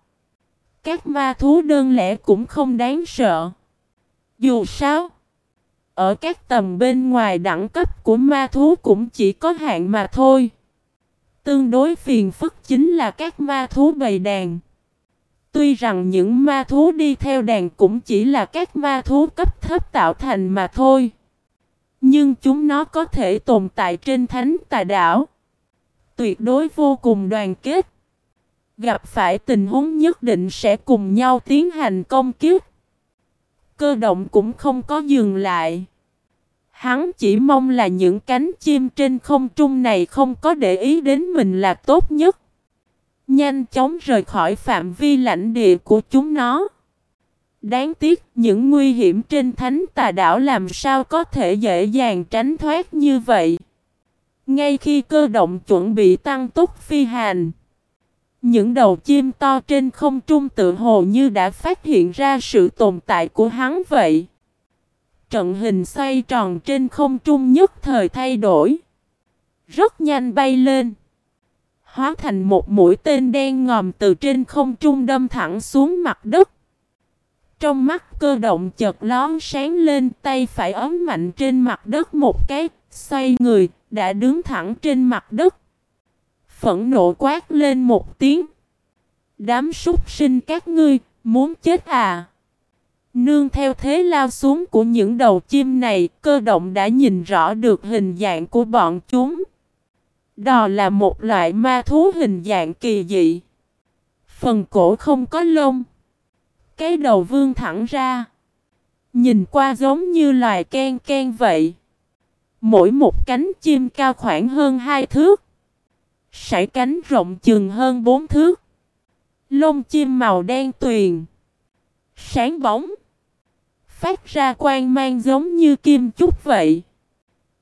các ma thú đơn lẻ cũng không đáng sợ. Dù sao, ở các tầm bên ngoài đẳng cấp của ma thú cũng chỉ có hạn mà thôi. Tương đối phiền phức chính là các ma thú bầy đàn. Tuy rằng những ma thú đi theo đàn cũng chỉ là các ma thú cấp thấp tạo thành mà thôi. Nhưng chúng nó có thể tồn tại trên thánh tà đảo. Tuyệt đối vô cùng đoàn kết. Gặp phải tình huống nhất định sẽ cùng nhau tiến hành công kiếp. Cơ động cũng không có dừng lại. Hắn chỉ mong là những cánh chim trên không trung này không có để ý đến mình là tốt nhất. Nhanh chóng rời khỏi phạm vi lãnh địa của chúng nó. Đáng tiếc, những nguy hiểm trên thánh tà đảo làm sao có thể dễ dàng tránh thoát như vậy. Ngay khi cơ động chuẩn bị tăng tốc phi hành. Những đầu chim to trên không trung tự hồ như đã phát hiện ra sự tồn tại của hắn vậy. Trận hình xoay tròn trên không trung nhất thời thay đổi. Rất nhanh bay lên. Hóa thành một mũi tên đen ngòm từ trên không trung đâm thẳng xuống mặt đất. Trong mắt cơ động chợt lón sáng lên tay phải ấm mạnh trên mặt đất một cái, xoay người, đã đứng thẳng trên mặt đất. Phẫn nộ quát lên một tiếng. Đám súc sinh các ngươi, muốn chết à? Nương theo thế lao xuống của những đầu chim này, cơ động đã nhìn rõ được hình dạng của bọn chúng đò là một loại ma thú hình dạng kỳ dị. Phần cổ không có lông. Cái đầu vương thẳng ra. Nhìn qua giống như loài ken ken vậy. Mỗi một cánh chim cao khoảng hơn hai thước. Sải cánh rộng chừng hơn bốn thước. Lông chim màu đen tuyền. Sáng bóng. Phát ra quang mang giống như kim chúc vậy.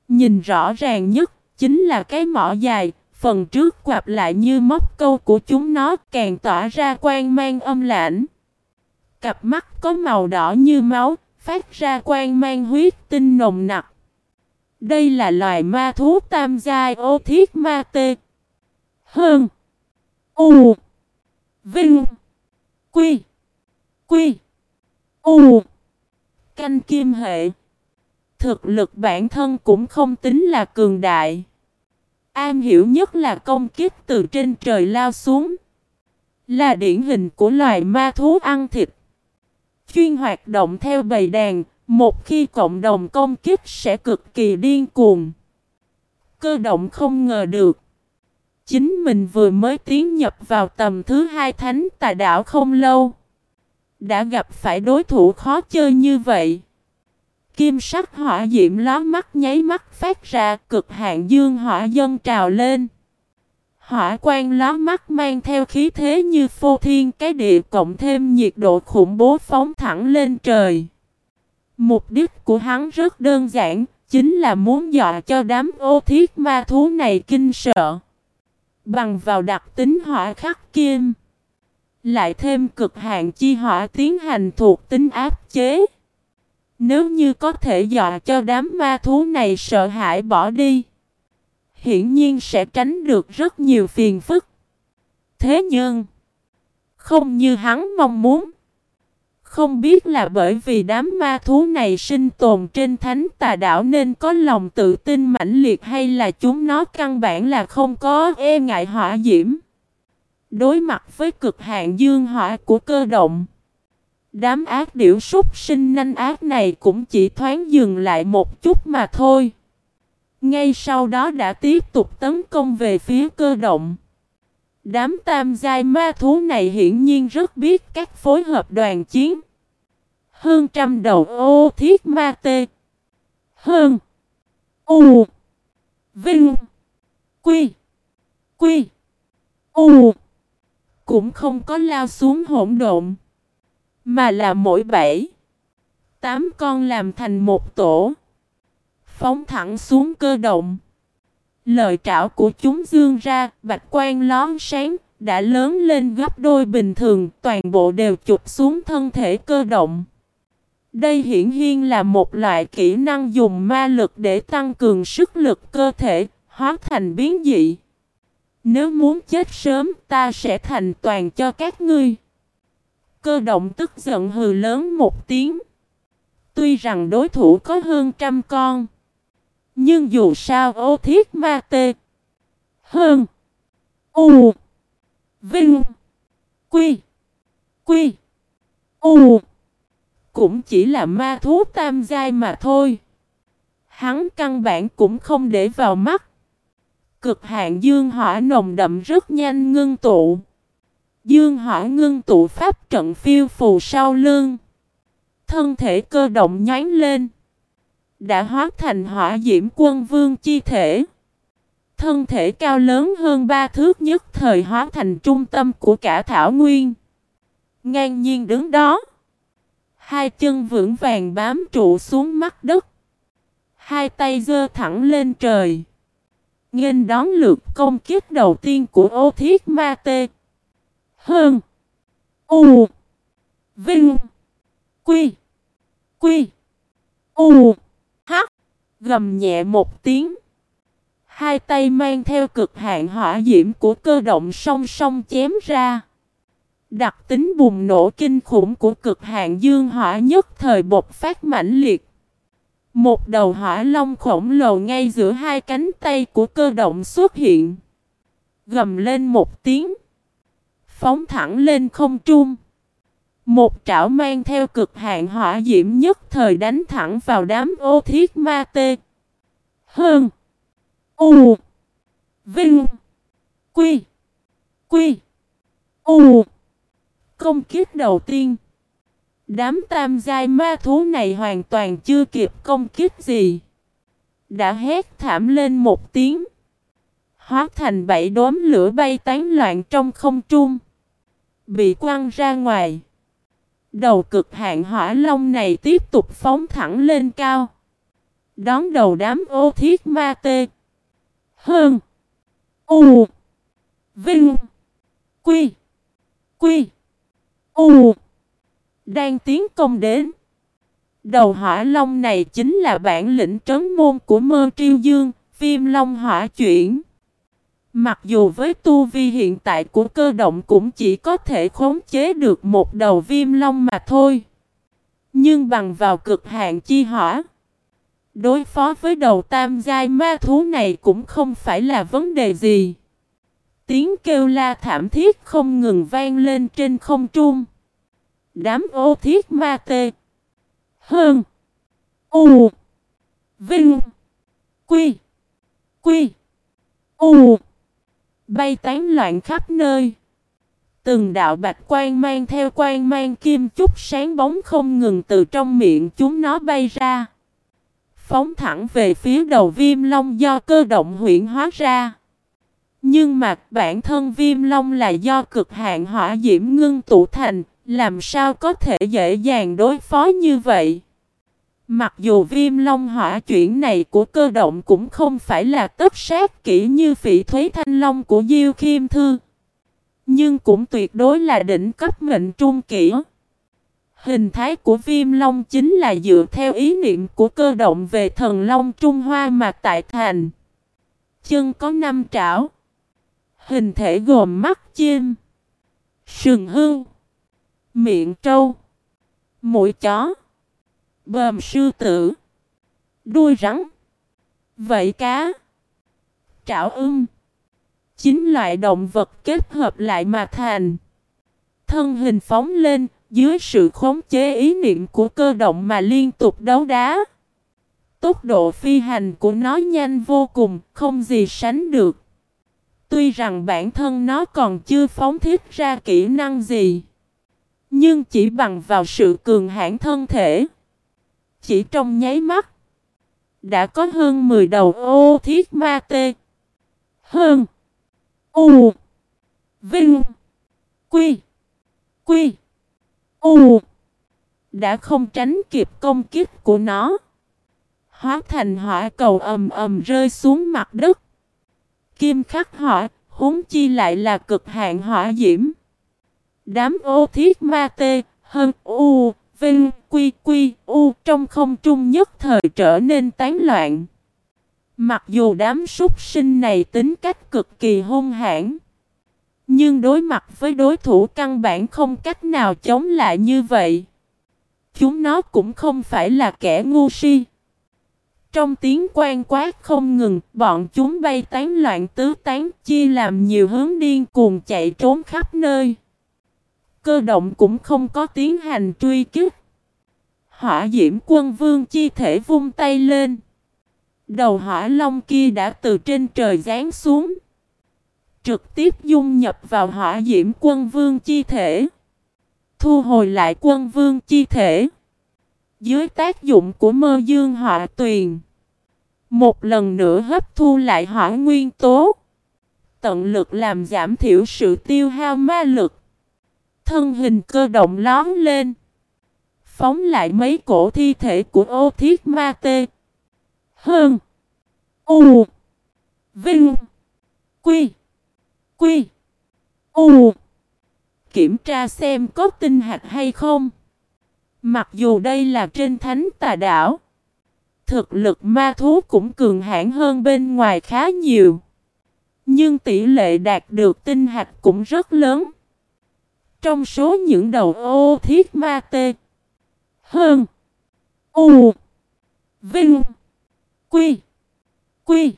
Nhìn rõ ràng nhất chính là cái mỏ dài. Phần trước quặp lại như móc câu của chúng nó càng tỏa ra quang mang âm lãnh. Cặp mắt có màu đỏ như máu, phát ra quang mang huyết tinh nồng nặc. Đây là loài ma thú tam giai ô thiết ma tê. Hơn. U. Vinh. Quy. Quy. U. Canh kim hệ. Thực lực bản thân cũng không tính là cường đại. Am hiểu nhất là công kích từ trên trời lao xuống. Là điển hình của loài ma thú ăn thịt. Chuyên hoạt động theo bầy đàn, một khi cộng đồng công kích sẽ cực kỳ điên cuồng. Cơ động không ngờ được. Chính mình vừa mới tiến nhập vào tầm thứ hai thánh tà đảo không lâu. Đã gặp phải đối thủ khó chơi như vậy. Kim sắc hỏa diễm ló mắt nháy mắt phát ra cực hạn dương hỏa dân trào lên. Hỏa quan ló mắt mang theo khí thế như phô thiên cái địa cộng thêm nhiệt độ khủng bố phóng thẳng lên trời. Mục đích của hắn rất đơn giản, chính là muốn dọa cho đám ô thiết ma thú này kinh sợ. Bằng vào đặc tính hỏa khắc kim. Lại thêm cực hạn chi hỏa tiến hành thuộc tính áp chế. Nếu như có thể dọa cho đám ma thú này sợ hãi bỏ đi. Hiển nhiên sẽ tránh được rất nhiều phiền phức. Thế nhưng. Không như hắn mong muốn. Không biết là bởi vì đám ma thú này sinh tồn trên thánh tà đảo nên có lòng tự tin mãnh liệt hay là chúng nó căn bản là không có e ngại hỏa diễm. Đối mặt với cực hạn dương hỏa của cơ động. Đám ác điểu súc sinh nanh ác này cũng chỉ thoáng dừng lại một chút mà thôi. Ngay sau đó đã tiếp tục tấn công về phía cơ động. Đám tam giai ma thú này hiển nhiên rất biết các phối hợp đoàn chiến. Hơn trăm đầu ô thiết ma tê. Hơn. U. Vinh. Quy. Quy. U. Cũng không có lao xuống hỗn độn. Mà là mỗi bảy. Tám con làm thành một tổ. Phóng thẳng xuống cơ động. Lời trảo của chúng dương ra, bạch quan lón sáng, đã lớn lên gấp đôi bình thường, toàn bộ đều chụp xuống thân thể cơ động. Đây hiển nhiên là một loại kỹ năng dùng ma lực để tăng cường sức lực cơ thể, hóa thành biến dị. Nếu muốn chết sớm, ta sẽ thành toàn cho các ngươi. Cơ động tức giận hừ lớn một tiếng. Tuy rằng đối thủ có hơn trăm con. Nhưng dù sao ô thiết ma tê. Hơn. U. Vinh. Quy. Quy. U. Cũng chỉ là ma thú tam giai mà thôi. Hắn căn bản cũng không để vào mắt. Cực hạn dương hỏa nồng đậm rất nhanh ngưng tụ. Dương hỏa ngưng tụ pháp trận phiêu phù sau lưng. Thân thể cơ động nhánh lên. Đã hóa thành hỏa diễm quân vương chi thể. Thân thể cao lớn hơn ba thước nhất thời hóa thành trung tâm của cả thảo nguyên. Ngang nhiên đứng đó. Hai chân vững vàng bám trụ xuống mắt đất. Hai tay giơ thẳng lên trời. Nghênh đón lượt công kiếp đầu tiên của ô thiết ma tê. Hơn. U. Vinh. Quy. Quy. U. Hắc. Gầm nhẹ một tiếng. Hai tay mang theo cực hạn hỏa diễm của cơ động song song chém ra. Đặc tính bùng nổ kinh khủng của cực hạn dương hỏa nhất thời bộc phát mãnh liệt. Một đầu hỏa long khổng lồ ngay giữa hai cánh tay của cơ động xuất hiện. Gầm lên một tiếng. Phóng thẳng lên không trung. Một trảo mang theo cực hạn hỏa diễm nhất thời đánh thẳng vào đám ô thiết ma tê. Hơn. U. Vinh. Quy. Quy. U. Công kích đầu tiên. Đám tam giai ma thú này hoàn toàn chưa kịp công kích gì. Đã hét thảm lên một tiếng. Hóa thành bảy đốm lửa bay tán loạn trong không trung. Bị quăng ra ngoài. Đầu cực hạn hỏa long này tiếp tục phóng thẳng lên cao. Đón đầu đám ô thiết ma tê. Hơn. U. Vinh. Quy. Quy. U. Đang tiến công đến. Đầu hỏa long này chính là bản lĩnh trấn môn của mơ triêu dương, phim long hỏa chuyển. Mặc dù với tu vi hiện tại của cơ động cũng chỉ có thể khống chế được một đầu viêm long mà thôi. Nhưng bằng vào cực hạn chi hỏa. Đối phó với đầu tam giai ma thú này cũng không phải là vấn đề gì. Tiếng kêu la thảm thiết không ngừng vang lên trên không trung. Đám ô thiết ma tê. Hơn. U. Vinh. Quy. Quy. U. Bay tán loạn khắp nơi. Từng đạo bạch quan mang theo quan mang kim chút sáng bóng không ngừng từ trong miệng chúng nó bay ra. Phóng thẳng về phía đầu viêm long do cơ động huyện hóa ra. Nhưng mà bản thân viêm long là do cực hạn hỏa diễm ngưng tụ thành, làm sao có thể dễ dàng đối phó như vậy? Mặc dù viêm long hỏa chuyển này của cơ động cũng không phải là tất sát kỹ như phỉ thuế thanh long của Diêu Khiêm Thư. Nhưng cũng tuyệt đối là đỉnh cấp mệnh trung kỹ. Hình thái của viêm long chính là dựa theo ý niệm của cơ động về thần long Trung Hoa mà tại thành. Chân có năm trảo. Hình thể gồm mắt chim, sừng hương, miệng trâu, mũi chó, bờm sư tử, đuôi rắn, vậy cá, trảo ưng. Chính loại động vật kết hợp lại mà thành. Thân hình phóng lên, dưới sự khống chế ý niệm của cơ động mà liên tục đấu đá. Tốc độ phi hành của nó nhanh vô cùng, không gì sánh được. Tuy rằng bản thân nó còn chưa phóng thiết ra kỹ năng gì. Nhưng chỉ bằng vào sự cường hãn thân thể. Chỉ trong nháy mắt. Đã có hơn 10 đầu ô thiết ma tê. Hơn. U. Vinh. Quy. Quy. U. Đã không tránh kịp công kích của nó. Hóa thành hỏa cầu ầm ầm rơi xuống mặt đất. Kim khắc hỏa, huống chi lại là cực hạn hỏa diễm. Đám ô thiết ma tê, hơn u, vinh, quy quy, u trong không trung nhất thời trở nên tán loạn. Mặc dù đám súc sinh này tính cách cực kỳ hung hãn, Nhưng đối mặt với đối thủ căn bản không cách nào chống lại như vậy. Chúng nó cũng không phải là kẻ ngu si. Trong tiếng quan quát không ngừng, bọn chúng bay tán loạn tứ tán, chia làm nhiều hướng điên cuồng chạy trốn khắp nơi. Cơ động cũng không có tiến hành truy kích. Hỏa diễm quân vương chi thể vung tay lên. Đầu hỏa long kia đã từ trên trời giáng xuống. Trực tiếp dung nhập vào hỏa diễm quân vương chi thể. Thu hồi lại quân vương chi thể. Dưới tác dụng của mơ dương hỏa tuyền. Một lần nữa hấp thu lại hỏa nguyên tố. Tận lực làm giảm thiểu sự tiêu hao ma lực. Thân hình cơ động lón lên. Phóng lại mấy cổ thi thể của ô thiết ma tê. Hơn. U. Vinh. Quy. Quy. U. Kiểm tra xem có tinh hạt hay không. Mặc dù đây là trên thánh tà đảo. Thực lực ma thú cũng cường hãn hơn bên ngoài khá nhiều. Nhưng tỷ lệ đạt được tinh hạt cũng rất lớn. Trong số những đầu ô thiết ma tê. Hơn. U. Vinh. Quy. Quy.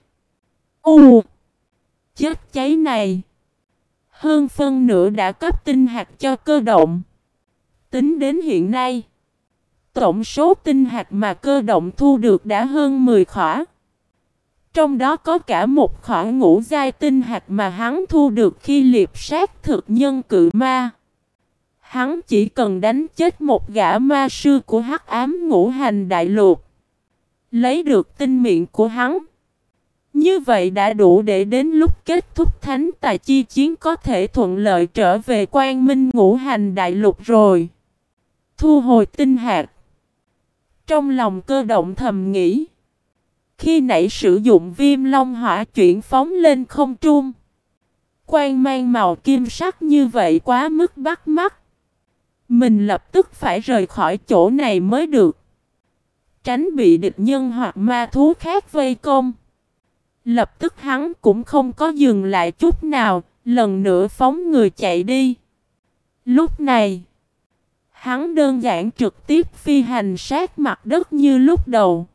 U. Chết cháy này. Hơn phân nửa đã cấp tinh hạt cho cơ động. Tính đến hiện nay. Tổng số tinh hạt mà cơ động thu được đã hơn 10 khỏa. Trong đó có cả một khỏa ngũ giai tinh hạt mà hắn thu được khi liệp sát thực nhân cự ma. Hắn chỉ cần đánh chết một gã ma sư của hắc ám ngũ hành đại lục. Lấy được tinh miệng của hắn. Như vậy đã đủ để đến lúc kết thúc thánh tài chi chiến có thể thuận lợi trở về quan minh ngũ hành đại lục rồi. Thu hồi tinh hạt. Trong lòng cơ động thầm nghĩ. Khi nãy sử dụng viêm long hỏa chuyển phóng lên không trung. Quang mang màu kim sắc như vậy quá mức bắt mắt. Mình lập tức phải rời khỏi chỗ này mới được. Tránh bị địch nhân hoặc ma thú khác vây công. Lập tức hắn cũng không có dừng lại chút nào, lần nữa phóng người chạy đi. Lúc này, hắn đơn giản trực tiếp phi hành sát mặt đất như lúc đầu.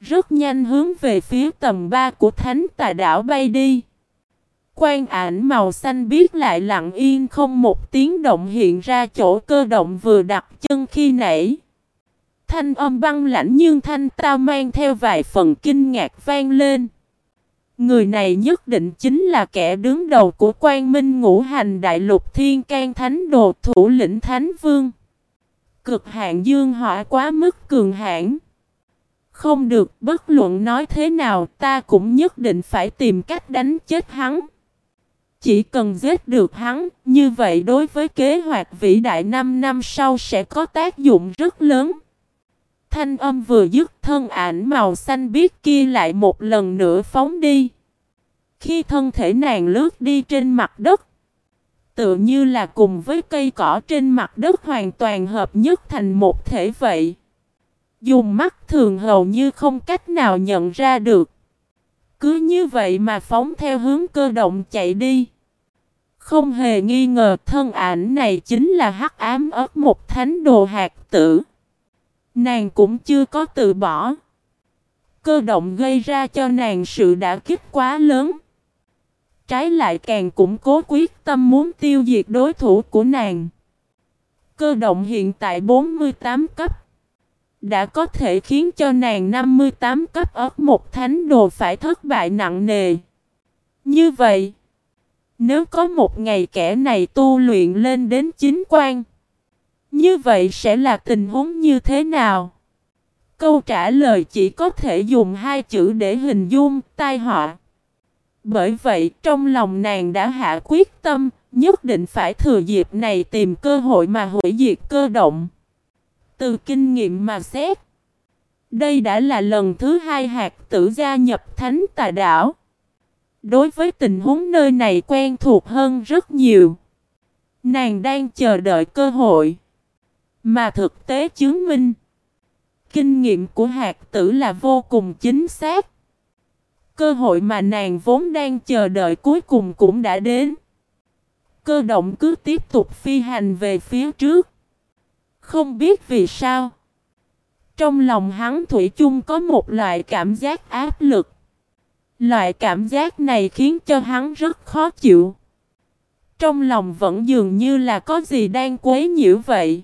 Rất nhanh hướng về phía tầm 3 của thánh tà đảo bay đi. Quan ảnh màu xanh biết lại lặng yên không một tiếng động hiện ra chỗ cơ động vừa đặt chân khi nãy. Thanh âm băng lãnh nhưng thanh tao mang theo vài phần kinh ngạc vang lên. Người này nhất định chính là kẻ đứng đầu của quan minh ngũ hành đại lục thiên can thánh đồ thủ lĩnh thánh vương. Cực hạn dương hỏa quá mức cường hãn. Không được, bất luận nói thế nào, ta cũng nhất định phải tìm cách đánh chết hắn. Chỉ cần giết được hắn, như vậy đối với kế hoạch vĩ đại 5 năm sau sẽ có tác dụng rất lớn. Thanh âm vừa dứt thân ảnh màu xanh biếc kia lại một lần nữa phóng đi. Khi thân thể nàng lướt đi trên mặt đất, tự như là cùng với cây cỏ trên mặt đất hoàn toàn hợp nhất thành một thể vậy. Dùng mắt thường hầu như không cách nào nhận ra được. Cứ như vậy mà phóng theo hướng cơ động chạy đi. Không hề nghi ngờ thân ảnh này chính là hắc ám ớt một thánh đồ hạt tử. Nàng cũng chưa có từ bỏ. Cơ động gây ra cho nàng sự đã kích quá lớn. Trái lại càng củng cố quyết tâm muốn tiêu diệt đối thủ của nàng. Cơ động hiện tại 48 cấp. Đã có thể khiến cho nàng 58 cấp ớt một thánh đồ phải thất bại nặng nề. Như vậy, nếu có một ngày kẻ này tu luyện lên đến chính quan, như vậy sẽ là tình huống như thế nào? Câu trả lời chỉ có thể dùng hai chữ để hình dung tai họa. Bởi vậy trong lòng nàng đã hạ quyết tâm, nhất định phải thừa dịp này tìm cơ hội mà hủy diệt cơ động. Từ kinh nghiệm mà xét, đây đã là lần thứ hai hạt tử gia nhập thánh tà đảo. Đối với tình huống nơi này quen thuộc hơn rất nhiều. Nàng đang chờ đợi cơ hội. Mà thực tế chứng minh. Kinh nghiệm của hạt tử là vô cùng chính xác. Cơ hội mà nàng vốn đang chờ đợi cuối cùng cũng đã đến. cơ động cứ tiếp tục phi hành về phía trước. Không biết vì sao. Trong lòng hắn Thủy chung có một loại cảm giác áp lực. Loại cảm giác này khiến cho hắn rất khó chịu. Trong lòng vẫn dường như là có gì đang quấy nhiễu vậy.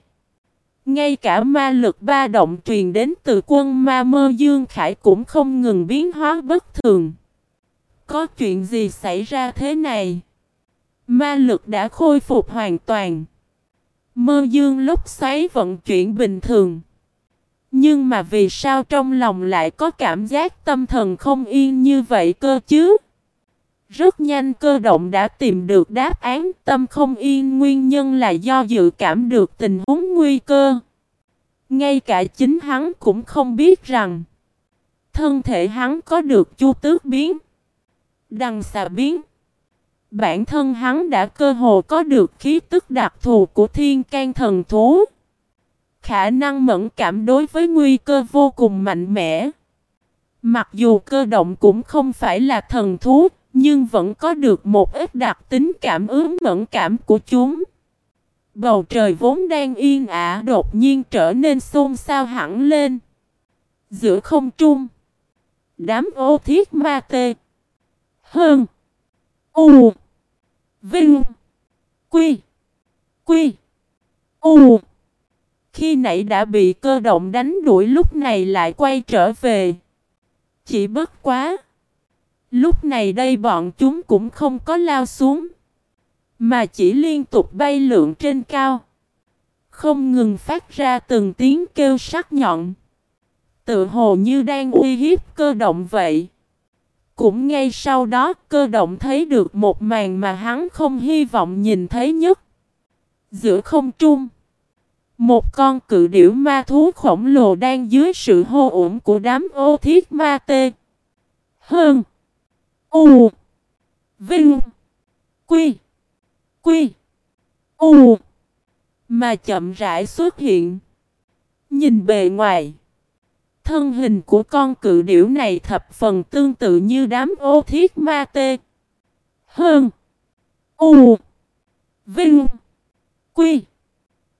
Ngay cả ma lực ba động truyền đến từ quân ma mơ Dương Khải cũng không ngừng biến hóa bất thường. Có chuyện gì xảy ra thế này? Ma lực đã khôi phục hoàn toàn. Mơ dương lúc xoáy vận chuyển bình thường. Nhưng mà vì sao trong lòng lại có cảm giác tâm thần không yên như vậy cơ chứ? Rất nhanh cơ động đã tìm được đáp án tâm không yên nguyên nhân là do dự cảm được tình huống nguy cơ. Ngay cả chính hắn cũng không biết rằng thân thể hắn có được chu tước biến, đằng xà biến. Bản thân hắn đã cơ hồ có được khí tức đặc thù của thiên can thần thú. Khả năng mẫn cảm đối với nguy cơ vô cùng mạnh mẽ. Mặc dù cơ động cũng không phải là thần thú, nhưng vẫn có được một ít đặc tính cảm ứng mẫn cảm của chúng. Bầu trời vốn đang yên ả đột nhiên trở nên xôn xao hẳn lên. Giữa không trung, đám ô thiết ma tê, hơn, u, vinh, quy, quy, u. Khi nãy đã bị cơ động đánh đuổi lúc này lại quay trở về. Chỉ bất quá. Lúc này đây bọn chúng cũng không có lao xuống. Mà chỉ liên tục bay lượn trên cao. Không ngừng phát ra từng tiếng kêu sắc nhọn. Tự hồ như đang uy hiếp cơ động vậy. Cũng ngay sau đó, cơ động thấy được một màn mà hắn không hy vọng nhìn thấy nhất. Giữa không trung. Một con cự điểu ma thú khổng lồ đang dưới sự hô ủng của đám ô thiết ma tê. Hơn. U. Vinh. Quy. Quy. U. Mà chậm rãi xuất hiện. Nhìn bề ngoài. Thân hình của con cự điểu này thập phần tương tự như đám ô thiết ma tê. Hơn. U. Vinh. Quy.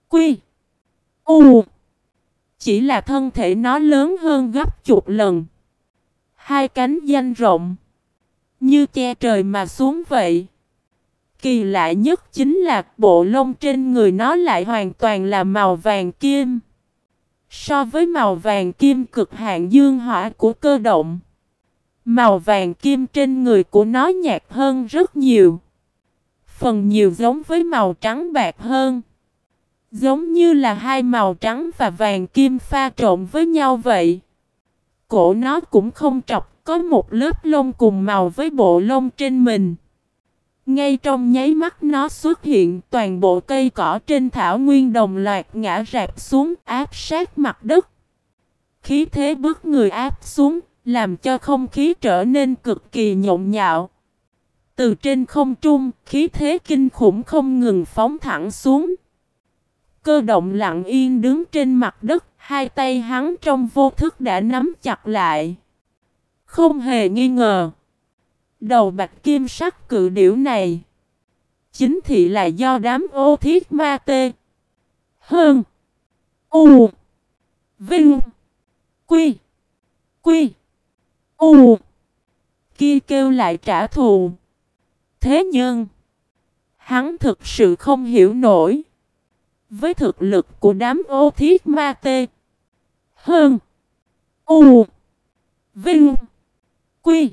Quy. U. Chỉ là thân thể nó lớn hơn gấp chục lần. Hai cánh danh rộng. Như che trời mà xuống vậy. Kỳ lạ nhất chính là bộ lông trên người nó lại hoàn toàn là màu vàng kim. So với màu vàng kim cực hạn dương hỏa của cơ động. Màu vàng kim trên người của nó nhạt hơn rất nhiều. Phần nhiều giống với màu trắng bạc hơn. Giống như là hai màu trắng và vàng kim pha trộn với nhau vậy. Cổ nó cũng không trọc, có một lớp lông cùng màu với bộ lông trên mình. Ngay trong nháy mắt nó xuất hiện toàn bộ cây cỏ trên thảo nguyên đồng loạt ngã rạp xuống áp sát mặt đất. Khí thế bước người áp xuống, làm cho không khí trở nên cực kỳ nhộn nhạo. Từ trên không trung, khí thế kinh khủng không ngừng phóng thẳng xuống. Cơ động lặng yên đứng trên mặt đất, hai tay hắn trong vô thức đã nắm chặt lại. Không hề nghi ngờ. Đầu bạch kim sắc cự điểu này. Chính thị là do đám ô thiết ma tê. Hơn. U. Vinh. Quy. Quy. U. Kia kêu lại trả thù. Thế nhưng. Hắn thực sự không hiểu nổi. Với thực lực của đám ô thiết ma tê. Hơn. U. Vinh. Quy.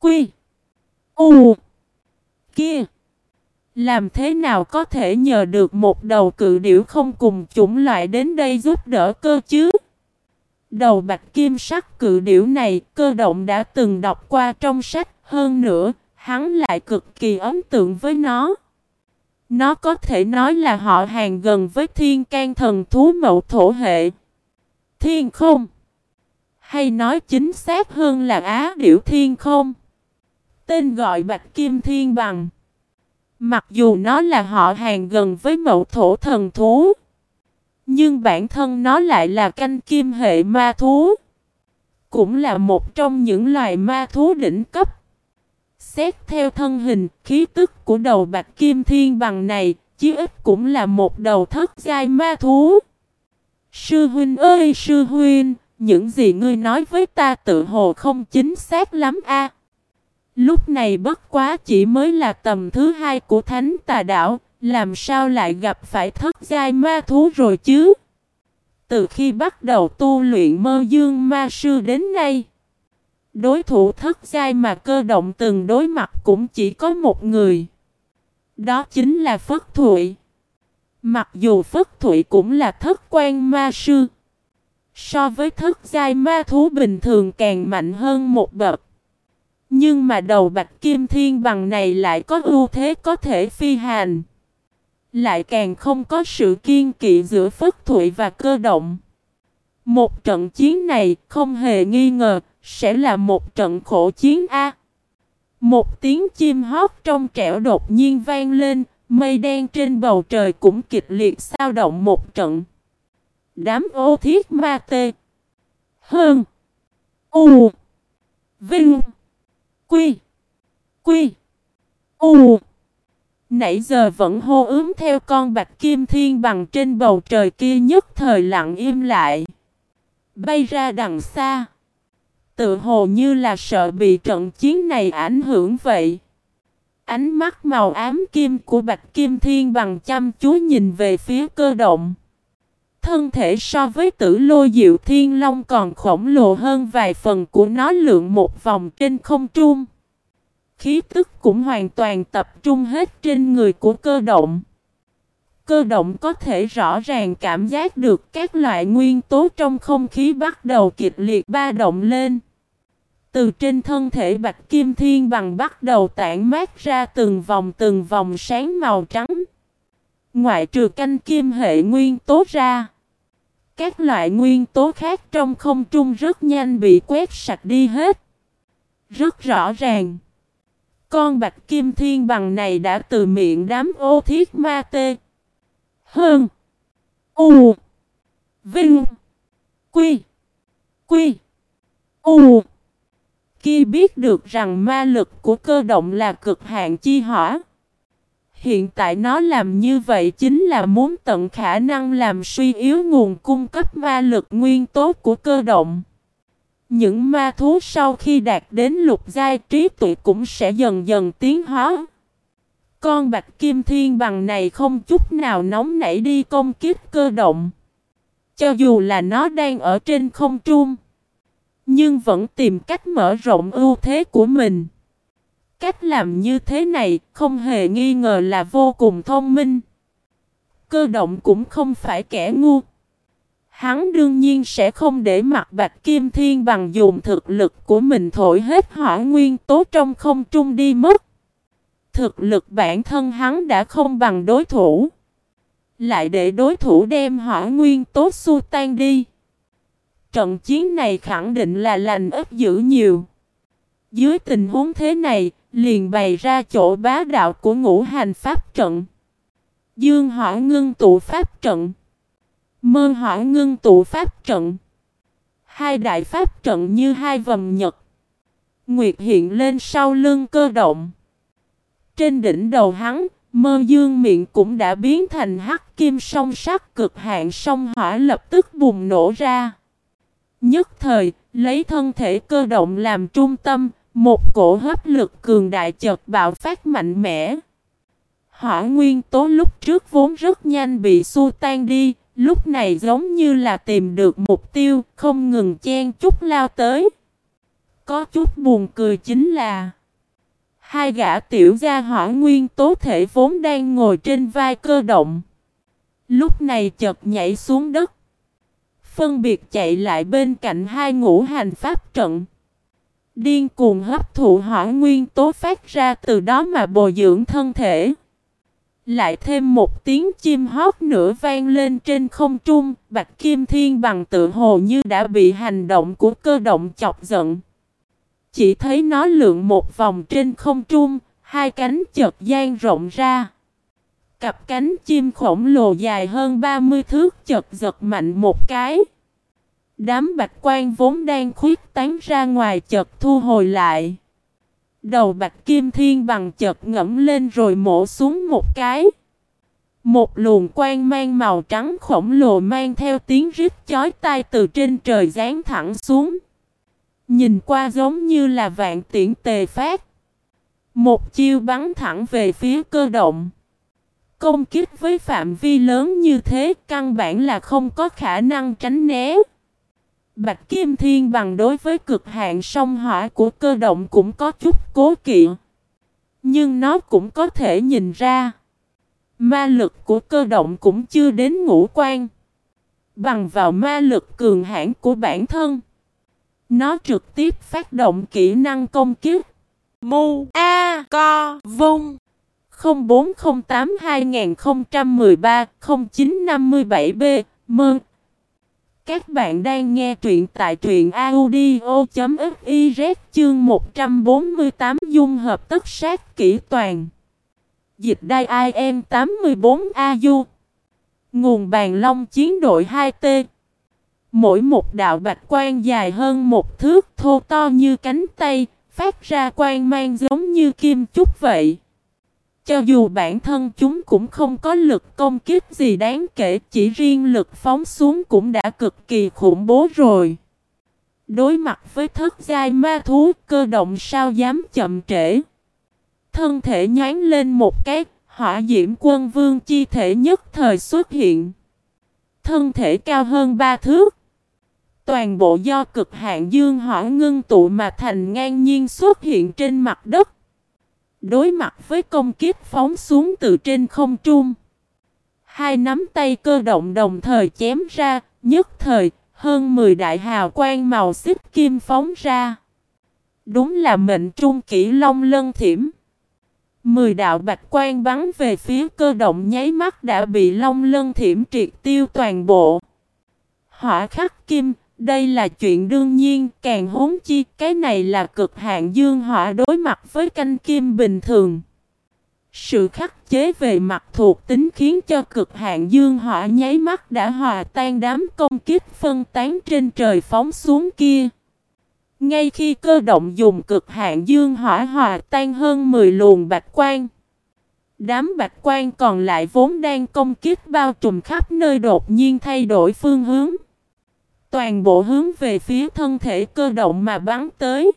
Quy. U. Kia. Làm thế nào có thể nhờ được một đầu cự điểu không cùng chủng loại đến đây giúp đỡ cơ chứ? Đầu bạch kim sắc cự điểu này cơ động đã từng đọc qua trong sách hơn nữa, hắn lại cực kỳ ấn tượng với nó. Nó có thể nói là họ hàng gần với thiên can thần thú mậu thổ hệ. Thiên không? Hay nói chính xác hơn là Á Điểu Thiên không? Tên gọi Bạch Kim Thiên Bằng. Mặc dù nó là họ hàng gần với mậu thổ thần thú. Nhưng bản thân nó lại là canh kim hệ ma thú. Cũng là một trong những loài ma thú đỉnh cấp. Xét theo thân hình, khí tức của đầu bạch kim thiên bằng này, chí ít cũng là một đầu thất giai ma thú. Sư huynh ơi sư huynh, những gì ngươi nói với ta tự hồ không chính xác lắm a. Lúc này bất quá chỉ mới là tầm thứ hai của thánh tà đảo, làm sao lại gặp phải thất giai ma thú rồi chứ? Từ khi bắt đầu tu luyện mơ dương ma sư đến nay, đối thủ thất giai mà cơ động từng đối mặt cũng chỉ có một người. Đó chính là Phất Thụy. Mặc dù Phất Thụy cũng là thất quan ma sư, so với thất giai ma thú bình thường càng mạnh hơn một bậc. Nhưng mà đầu bạch kim thiên bằng này lại có ưu thế có thể phi hành. Lại càng không có sự kiên kỵ giữa Phất Thụy và cơ động. Một trận chiến này không hề nghi ngờ sẽ là một trận khổ chiến A. Một tiếng chim hót trong trẻo đột nhiên vang lên, mây đen trên bầu trời cũng kịch liệt sao động một trận. Đám ô thiết ma tê. Hơn. U. Vinh. Quy. Quy. U. Nãy giờ vẫn hô ướm theo con bạch kim thiên bằng trên bầu trời kia nhất thời lặng im lại. Bay ra đằng xa. Tự hồ như là sợ bị trận chiến này ảnh hưởng vậy. Ánh mắt màu ám kim của bạch kim thiên bằng chăm chú nhìn về phía cơ động. Thân thể so với tử lô diệu thiên long còn khổng lồ hơn vài phần của nó lượng một vòng trên không trung. Khí tức cũng hoàn toàn tập trung hết trên người của cơ động. Cơ động có thể rõ ràng cảm giác được các loại nguyên tố trong không khí bắt đầu kịch liệt ba động lên. Từ trên thân thể Bạch Kim Thiên bằng bắt đầu tản mát ra từng vòng từng vòng sáng màu trắng. Ngoại trừ canh kim hệ nguyên tố ra. Các loại nguyên tố khác trong không trung rất nhanh bị quét sạch đi hết. Rất rõ ràng. Con bạch kim thiên bằng này đã từ miệng đám ô thiết ma tê. Hơn. U. Vinh. Quy. Quy. U. Kia biết được rằng ma lực của cơ động là cực hạn chi hỏa. Hiện tại nó làm như vậy chính là muốn tận khả năng làm suy yếu nguồn cung cấp ma lực nguyên tố của cơ động. Những ma thú sau khi đạt đến lục giai trí tuệ cũng sẽ dần dần tiến hóa. Con bạch kim thiên bằng này không chút nào nóng nảy đi công kích cơ động. Cho dù là nó đang ở trên không trung. Nhưng vẫn tìm cách mở rộng ưu thế của mình. Cách làm như thế này không hề nghi ngờ là vô cùng thông minh. Cơ động cũng không phải kẻ ngu. Hắn đương nhiên sẽ không để mặt Bạch Kim Thiên bằng dùng thực lực của mình thổi hết hỏa nguyên tố trong không trung đi mất. Thực lực bản thân hắn đã không bằng đối thủ. Lại để đối thủ đem hỏa nguyên tố xua tan đi. Trận chiến này khẳng định là lành ít dữ nhiều. Dưới tình huống thế này, liền bày ra chỗ bá đạo của ngũ hành pháp trận. Dương hỏa ngưng tụ pháp trận. Mơ hỏa ngưng tụ pháp trận. Hai đại pháp trận như hai vầm nhật. Nguyệt hiện lên sau lưng cơ động. Trên đỉnh đầu hắn, mơ dương miệng cũng đã biến thành hắc kim song sắc cực hạn song hỏa lập tức bùng nổ ra. Nhất thời, lấy thân thể cơ động làm trung tâm, một cổ hấp lực cường đại chợt bạo phát mạnh mẽ. Hỏa nguyên tố lúc trước vốn rất nhanh bị xua tan đi, lúc này giống như là tìm được mục tiêu, không ngừng chen chút lao tới. Có chút buồn cười chính là Hai gã tiểu gia hỏa nguyên tố thể vốn đang ngồi trên vai cơ động. Lúc này chợt nhảy xuống đất. Phân biệt chạy lại bên cạnh hai ngũ hành pháp trận. Điên cuồng hấp thụ hỏa nguyên tố phát ra từ đó mà bồi dưỡng thân thể. Lại thêm một tiếng chim hót nữa vang lên trên không trung, Bạch Kim Thiên bằng tự hồ như đã bị hành động của cơ động chọc giận. Chỉ thấy nó lượn một vòng trên không trung, hai cánh chợt gian rộng ra. Cặp cánh chim khổng lồ dài hơn 30 thước chợt giật mạnh một cái. Đám bạch quan vốn đang khuyết tán ra ngoài chợt thu hồi lại. Đầu bạch kim thiên bằng chợt ngẫm lên rồi mổ xuống một cái. Một luồng quang mang màu trắng khổng lồ mang theo tiếng rít chói tai từ trên trời giáng thẳng xuống. Nhìn qua giống như là vạn tiễn tề phát. Một chiêu bắn thẳng về phía cơ động. Công kích với phạm vi lớn như thế căn bản là không có khả năng tránh né. Bạch Kim Thiên bằng đối với cực hạn sông hỏa của cơ động cũng có chút cố kỵ. Nhưng nó cũng có thể nhìn ra. Ma lực của cơ động cũng chưa đến ngũ quan. Bằng vào ma lực cường hãn của bản thân. Nó trực tiếp phát động kỹ năng công kích. Mu A Co Vung 0408 2013 0957 B, Mơn các bạn đang nghe truyện tại truyện audio.fiz chương 148 dung hợp tất sát kỹ toàn. Dịch đai IM 84 AU Nguồn bàn long chiến đội 2T Mỗi một đạo bạch quan dài hơn một thước, thô to như cánh tay, Phát ra quang mang giống như kim chúc vậy cho dù bản thân chúng cũng không có lực công kích gì đáng kể, chỉ riêng lực phóng xuống cũng đã cực kỳ khủng bố rồi. Đối mặt với thất giai ma thú, cơ động sao dám chậm trễ. Thân thể nhán lên một cái, hỏa diễm quân vương chi thể nhất thời xuất hiện. Thân thể cao hơn ba thước. Toàn bộ do cực hạn dương hỏa ngưng tụ mà thành ngang nhiên xuất hiện trên mặt đất. Đối mặt với công kiếp phóng xuống từ trên không trung. Hai nắm tay cơ động đồng thời chém ra, nhất thời, hơn 10 đại hào quang màu xích kim phóng ra. Đúng là mệnh trung kỷ long lân thiểm. Mười đạo bạch quan bắn về phía cơ động nháy mắt đã bị long lân thiểm triệt tiêu toàn bộ. Hỏa khắc kim, đây là chuyện đương nhiên, càng huống chi, cái này là cực hạn dương hỏa đối mặt với canh kim bình thường. Sự khắc chế về mặt thuộc tính khiến cho cực hạn dương hỏa nháy mắt đã hòa tan đám công kích phân tán trên trời phóng xuống kia. Ngay khi cơ động dùng cực hạn dương hỏa hòa tan hơn 10 luồng bạch quan. Đám bạch quan còn lại vốn đang công kích bao trùm khắp nơi đột nhiên thay đổi phương hướng. Toàn bộ hướng về phía thân thể cơ động mà bắn tới.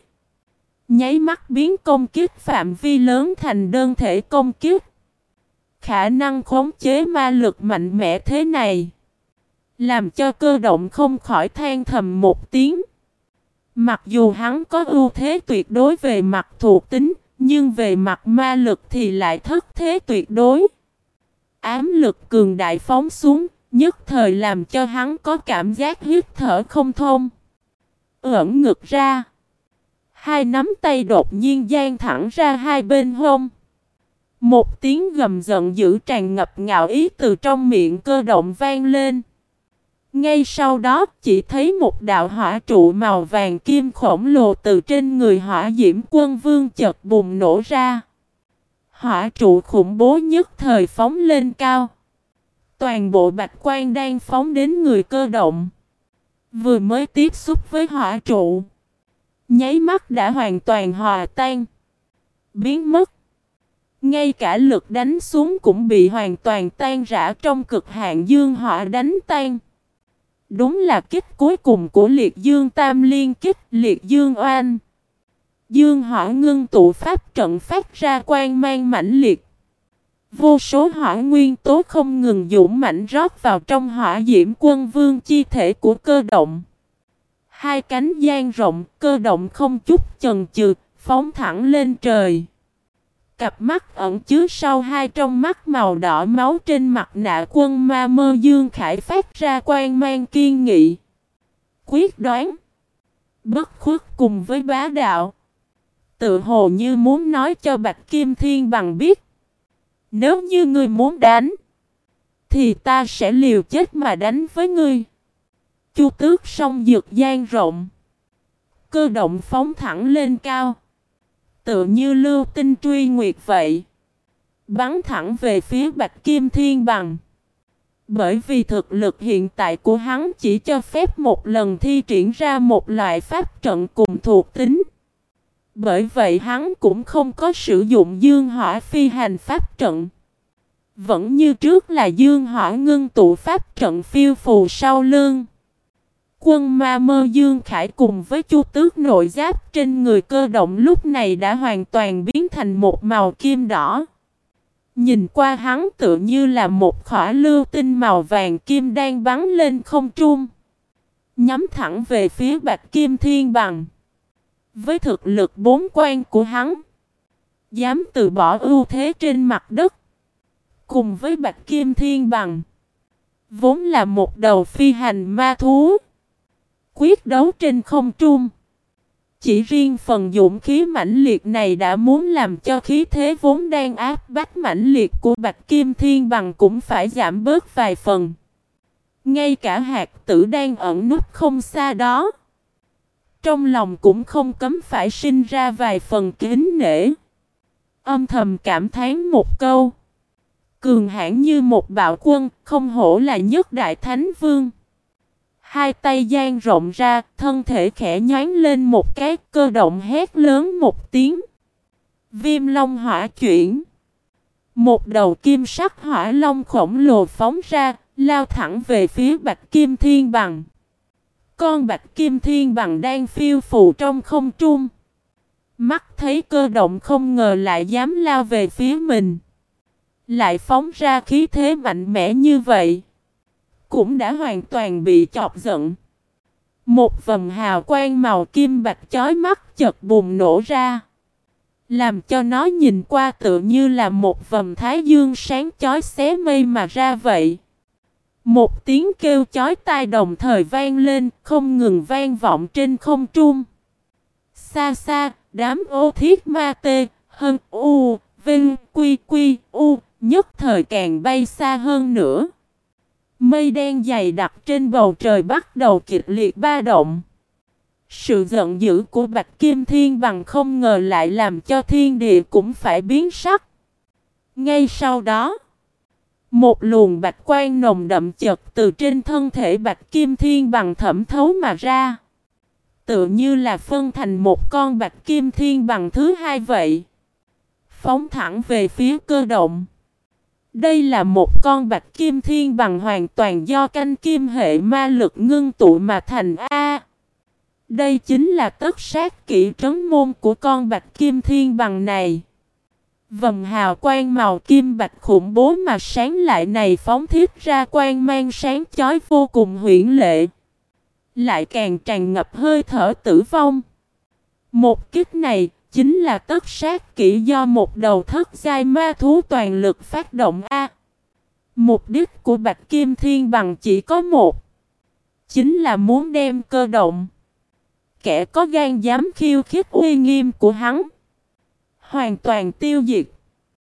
Nháy mắt biến công kích phạm vi lớn thành đơn thể công kích. Khả năng khống chế ma lực mạnh mẽ thế này. Làm cho cơ động không khỏi than thầm một tiếng. Mặc dù hắn có ưu thế tuyệt đối về mặt thuộc tính, nhưng về mặt ma lực thì lại thất thế tuyệt đối. Ám lực cường đại phóng xuống, Nhất thời làm cho hắn có cảm giác hít thở không thông. Ẩn ngực ra. Hai nắm tay đột nhiên gian thẳng ra hai bên hông. Một tiếng gầm giận dữ tràn ngập ngạo ý từ trong miệng cơ động vang lên. Ngay sau đó, chỉ thấy một đạo hỏa trụ màu vàng kim khổng lồ từ trên người hỏa diễm quân vương chợt bùng nổ ra. Hỏa trụ khủng bố nhất thời phóng lên cao. Toàn bộ bạch quan đang phóng đến người cơ động. Vừa mới tiếp xúc với hỏa trụ. Nháy mắt đã hoàn toàn hòa tan. Biến mất. Ngay cả lực đánh xuống cũng bị hoàn toàn tan rã trong cực hạn dương hỏa đánh tan. Đúng là kích cuối cùng của liệt dương tam liên kích liệt dương oan. Dương hỏa ngưng tụ pháp trận phát ra quang mang mãnh liệt. Vô số hỏa nguyên tố không ngừng dũng mạnh rót vào trong hỏa diễm quân vương chi thể của cơ động. Hai cánh gian rộng, cơ động không chút chần chừ, phóng thẳng lên trời. Cặp mắt ẩn chứa sau hai trong mắt màu đỏ máu trên mặt nạ quân ma mơ dương khải phát ra quan mang kiên nghị. Quyết đoán. Bất khuất cùng với bá đạo. Tự hồ như muốn nói cho Bạch Kim Thiên bằng biết. Nếu như ngươi muốn đánh, thì ta sẽ liều chết mà đánh với ngươi. Chu tước song dược gian rộng. Cơ động phóng thẳng lên cao. Tự như lưu tinh truy nguyệt vậy. Bắn thẳng về phía Bạch Kim Thiên Bằng. Bởi vì thực lực hiện tại của hắn chỉ cho phép một lần thi triển ra một loại pháp trận cùng thuộc tính. Bởi vậy hắn cũng không có sử dụng dương hỏa phi hành pháp trận. Vẫn như trước là dương hỏa ngưng tụ pháp trận phiêu phù sau lưng. Quân ma mơ dương khải cùng với chu tước nội giáp trên người cơ động lúc này đã hoàn toàn biến thành một màu kim đỏ. Nhìn qua hắn tự như là một khỏa lưu tinh màu vàng kim đang bắn lên không trung. Nhắm thẳng về phía bạch kim thiên bằng. Với thực lực bốn quan của hắn. Dám từ bỏ ưu thế trên mặt đất. Cùng với bạch kim thiên bằng. Vốn là một đầu phi hành ma thú. Quyết đấu trên không trung. Chỉ riêng phần dũng khí mãnh liệt này đã muốn làm cho khí thế vốn đang áp bách mãnh liệt của Bạch Kim Thiên bằng cũng phải giảm bớt vài phần. Ngay cả hạt tử đang ẩn nút không xa đó. Trong lòng cũng không cấm phải sinh ra vài phần kính nể. Âm thầm cảm thán một câu. Cường hãn như một bạo quân, không hổ là nhất đại thánh vương. Hai tay gian rộng ra, thân thể khẽ nhón lên một cái, cơ động hét lớn một tiếng. Viêm long hỏa chuyển. Một đầu kim sắc hỏa long khổng lồ phóng ra, lao thẳng về phía bạch kim thiên bằng. Con bạch kim thiên bằng đang phiêu phù trong không trung. Mắt thấy cơ động không ngờ lại dám lao về phía mình. Lại phóng ra khí thế mạnh mẽ như vậy cũng đã hoàn toàn bị chọc giận. Một vầng hào quang màu kim bạch chói mắt chợt bùng nổ ra. Làm cho nó nhìn qua tự như là một vầng thái dương sáng chói xé mây mà ra vậy. Một tiếng kêu chói tai đồng thời vang lên, không ngừng vang vọng trên không trung. Xa xa, đám ô thiết ma tê, hân u, vinh, quy quy, u, nhất thời càng bay xa hơn nữa. Mây đen dày đặc trên bầu trời bắt đầu kịch liệt ba động. Sự giận dữ của Bạch Kim Thiên bằng không ngờ lại làm cho thiên địa cũng phải biến sắc. Ngay sau đó, một luồng bạch quan nồng đậm chật từ trên thân thể Bạch Kim Thiên bằng thẩm thấu mà ra. Tự như là phân thành một con Bạch Kim Thiên bằng thứ hai vậy. Phóng thẳng về phía cơ động. Đây là một con bạch kim thiên bằng hoàn toàn do canh kim hệ ma lực ngưng tụ mà thành A. Đây chính là tất sát kỹ trấn môn của con bạch kim thiên bằng này. Vầng hào quang màu kim bạch khủng bố mà sáng lại này phóng thiết ra quang mang sáng chói vô cùng huyễn lệ. Lại càng tràn ngập hơi thở tử vong. Một kích này chính là tất sát kỹ do một đầu thất giai ma thú toàn lực phát động A. Mục đích của Bạch Kim Thiên bằng chỉ có một. Chính là muốn đem cơ động. Kẻ có gan dám khiêu khích uy nghiêm của hắn. Hoàn toàn tiêu diệt.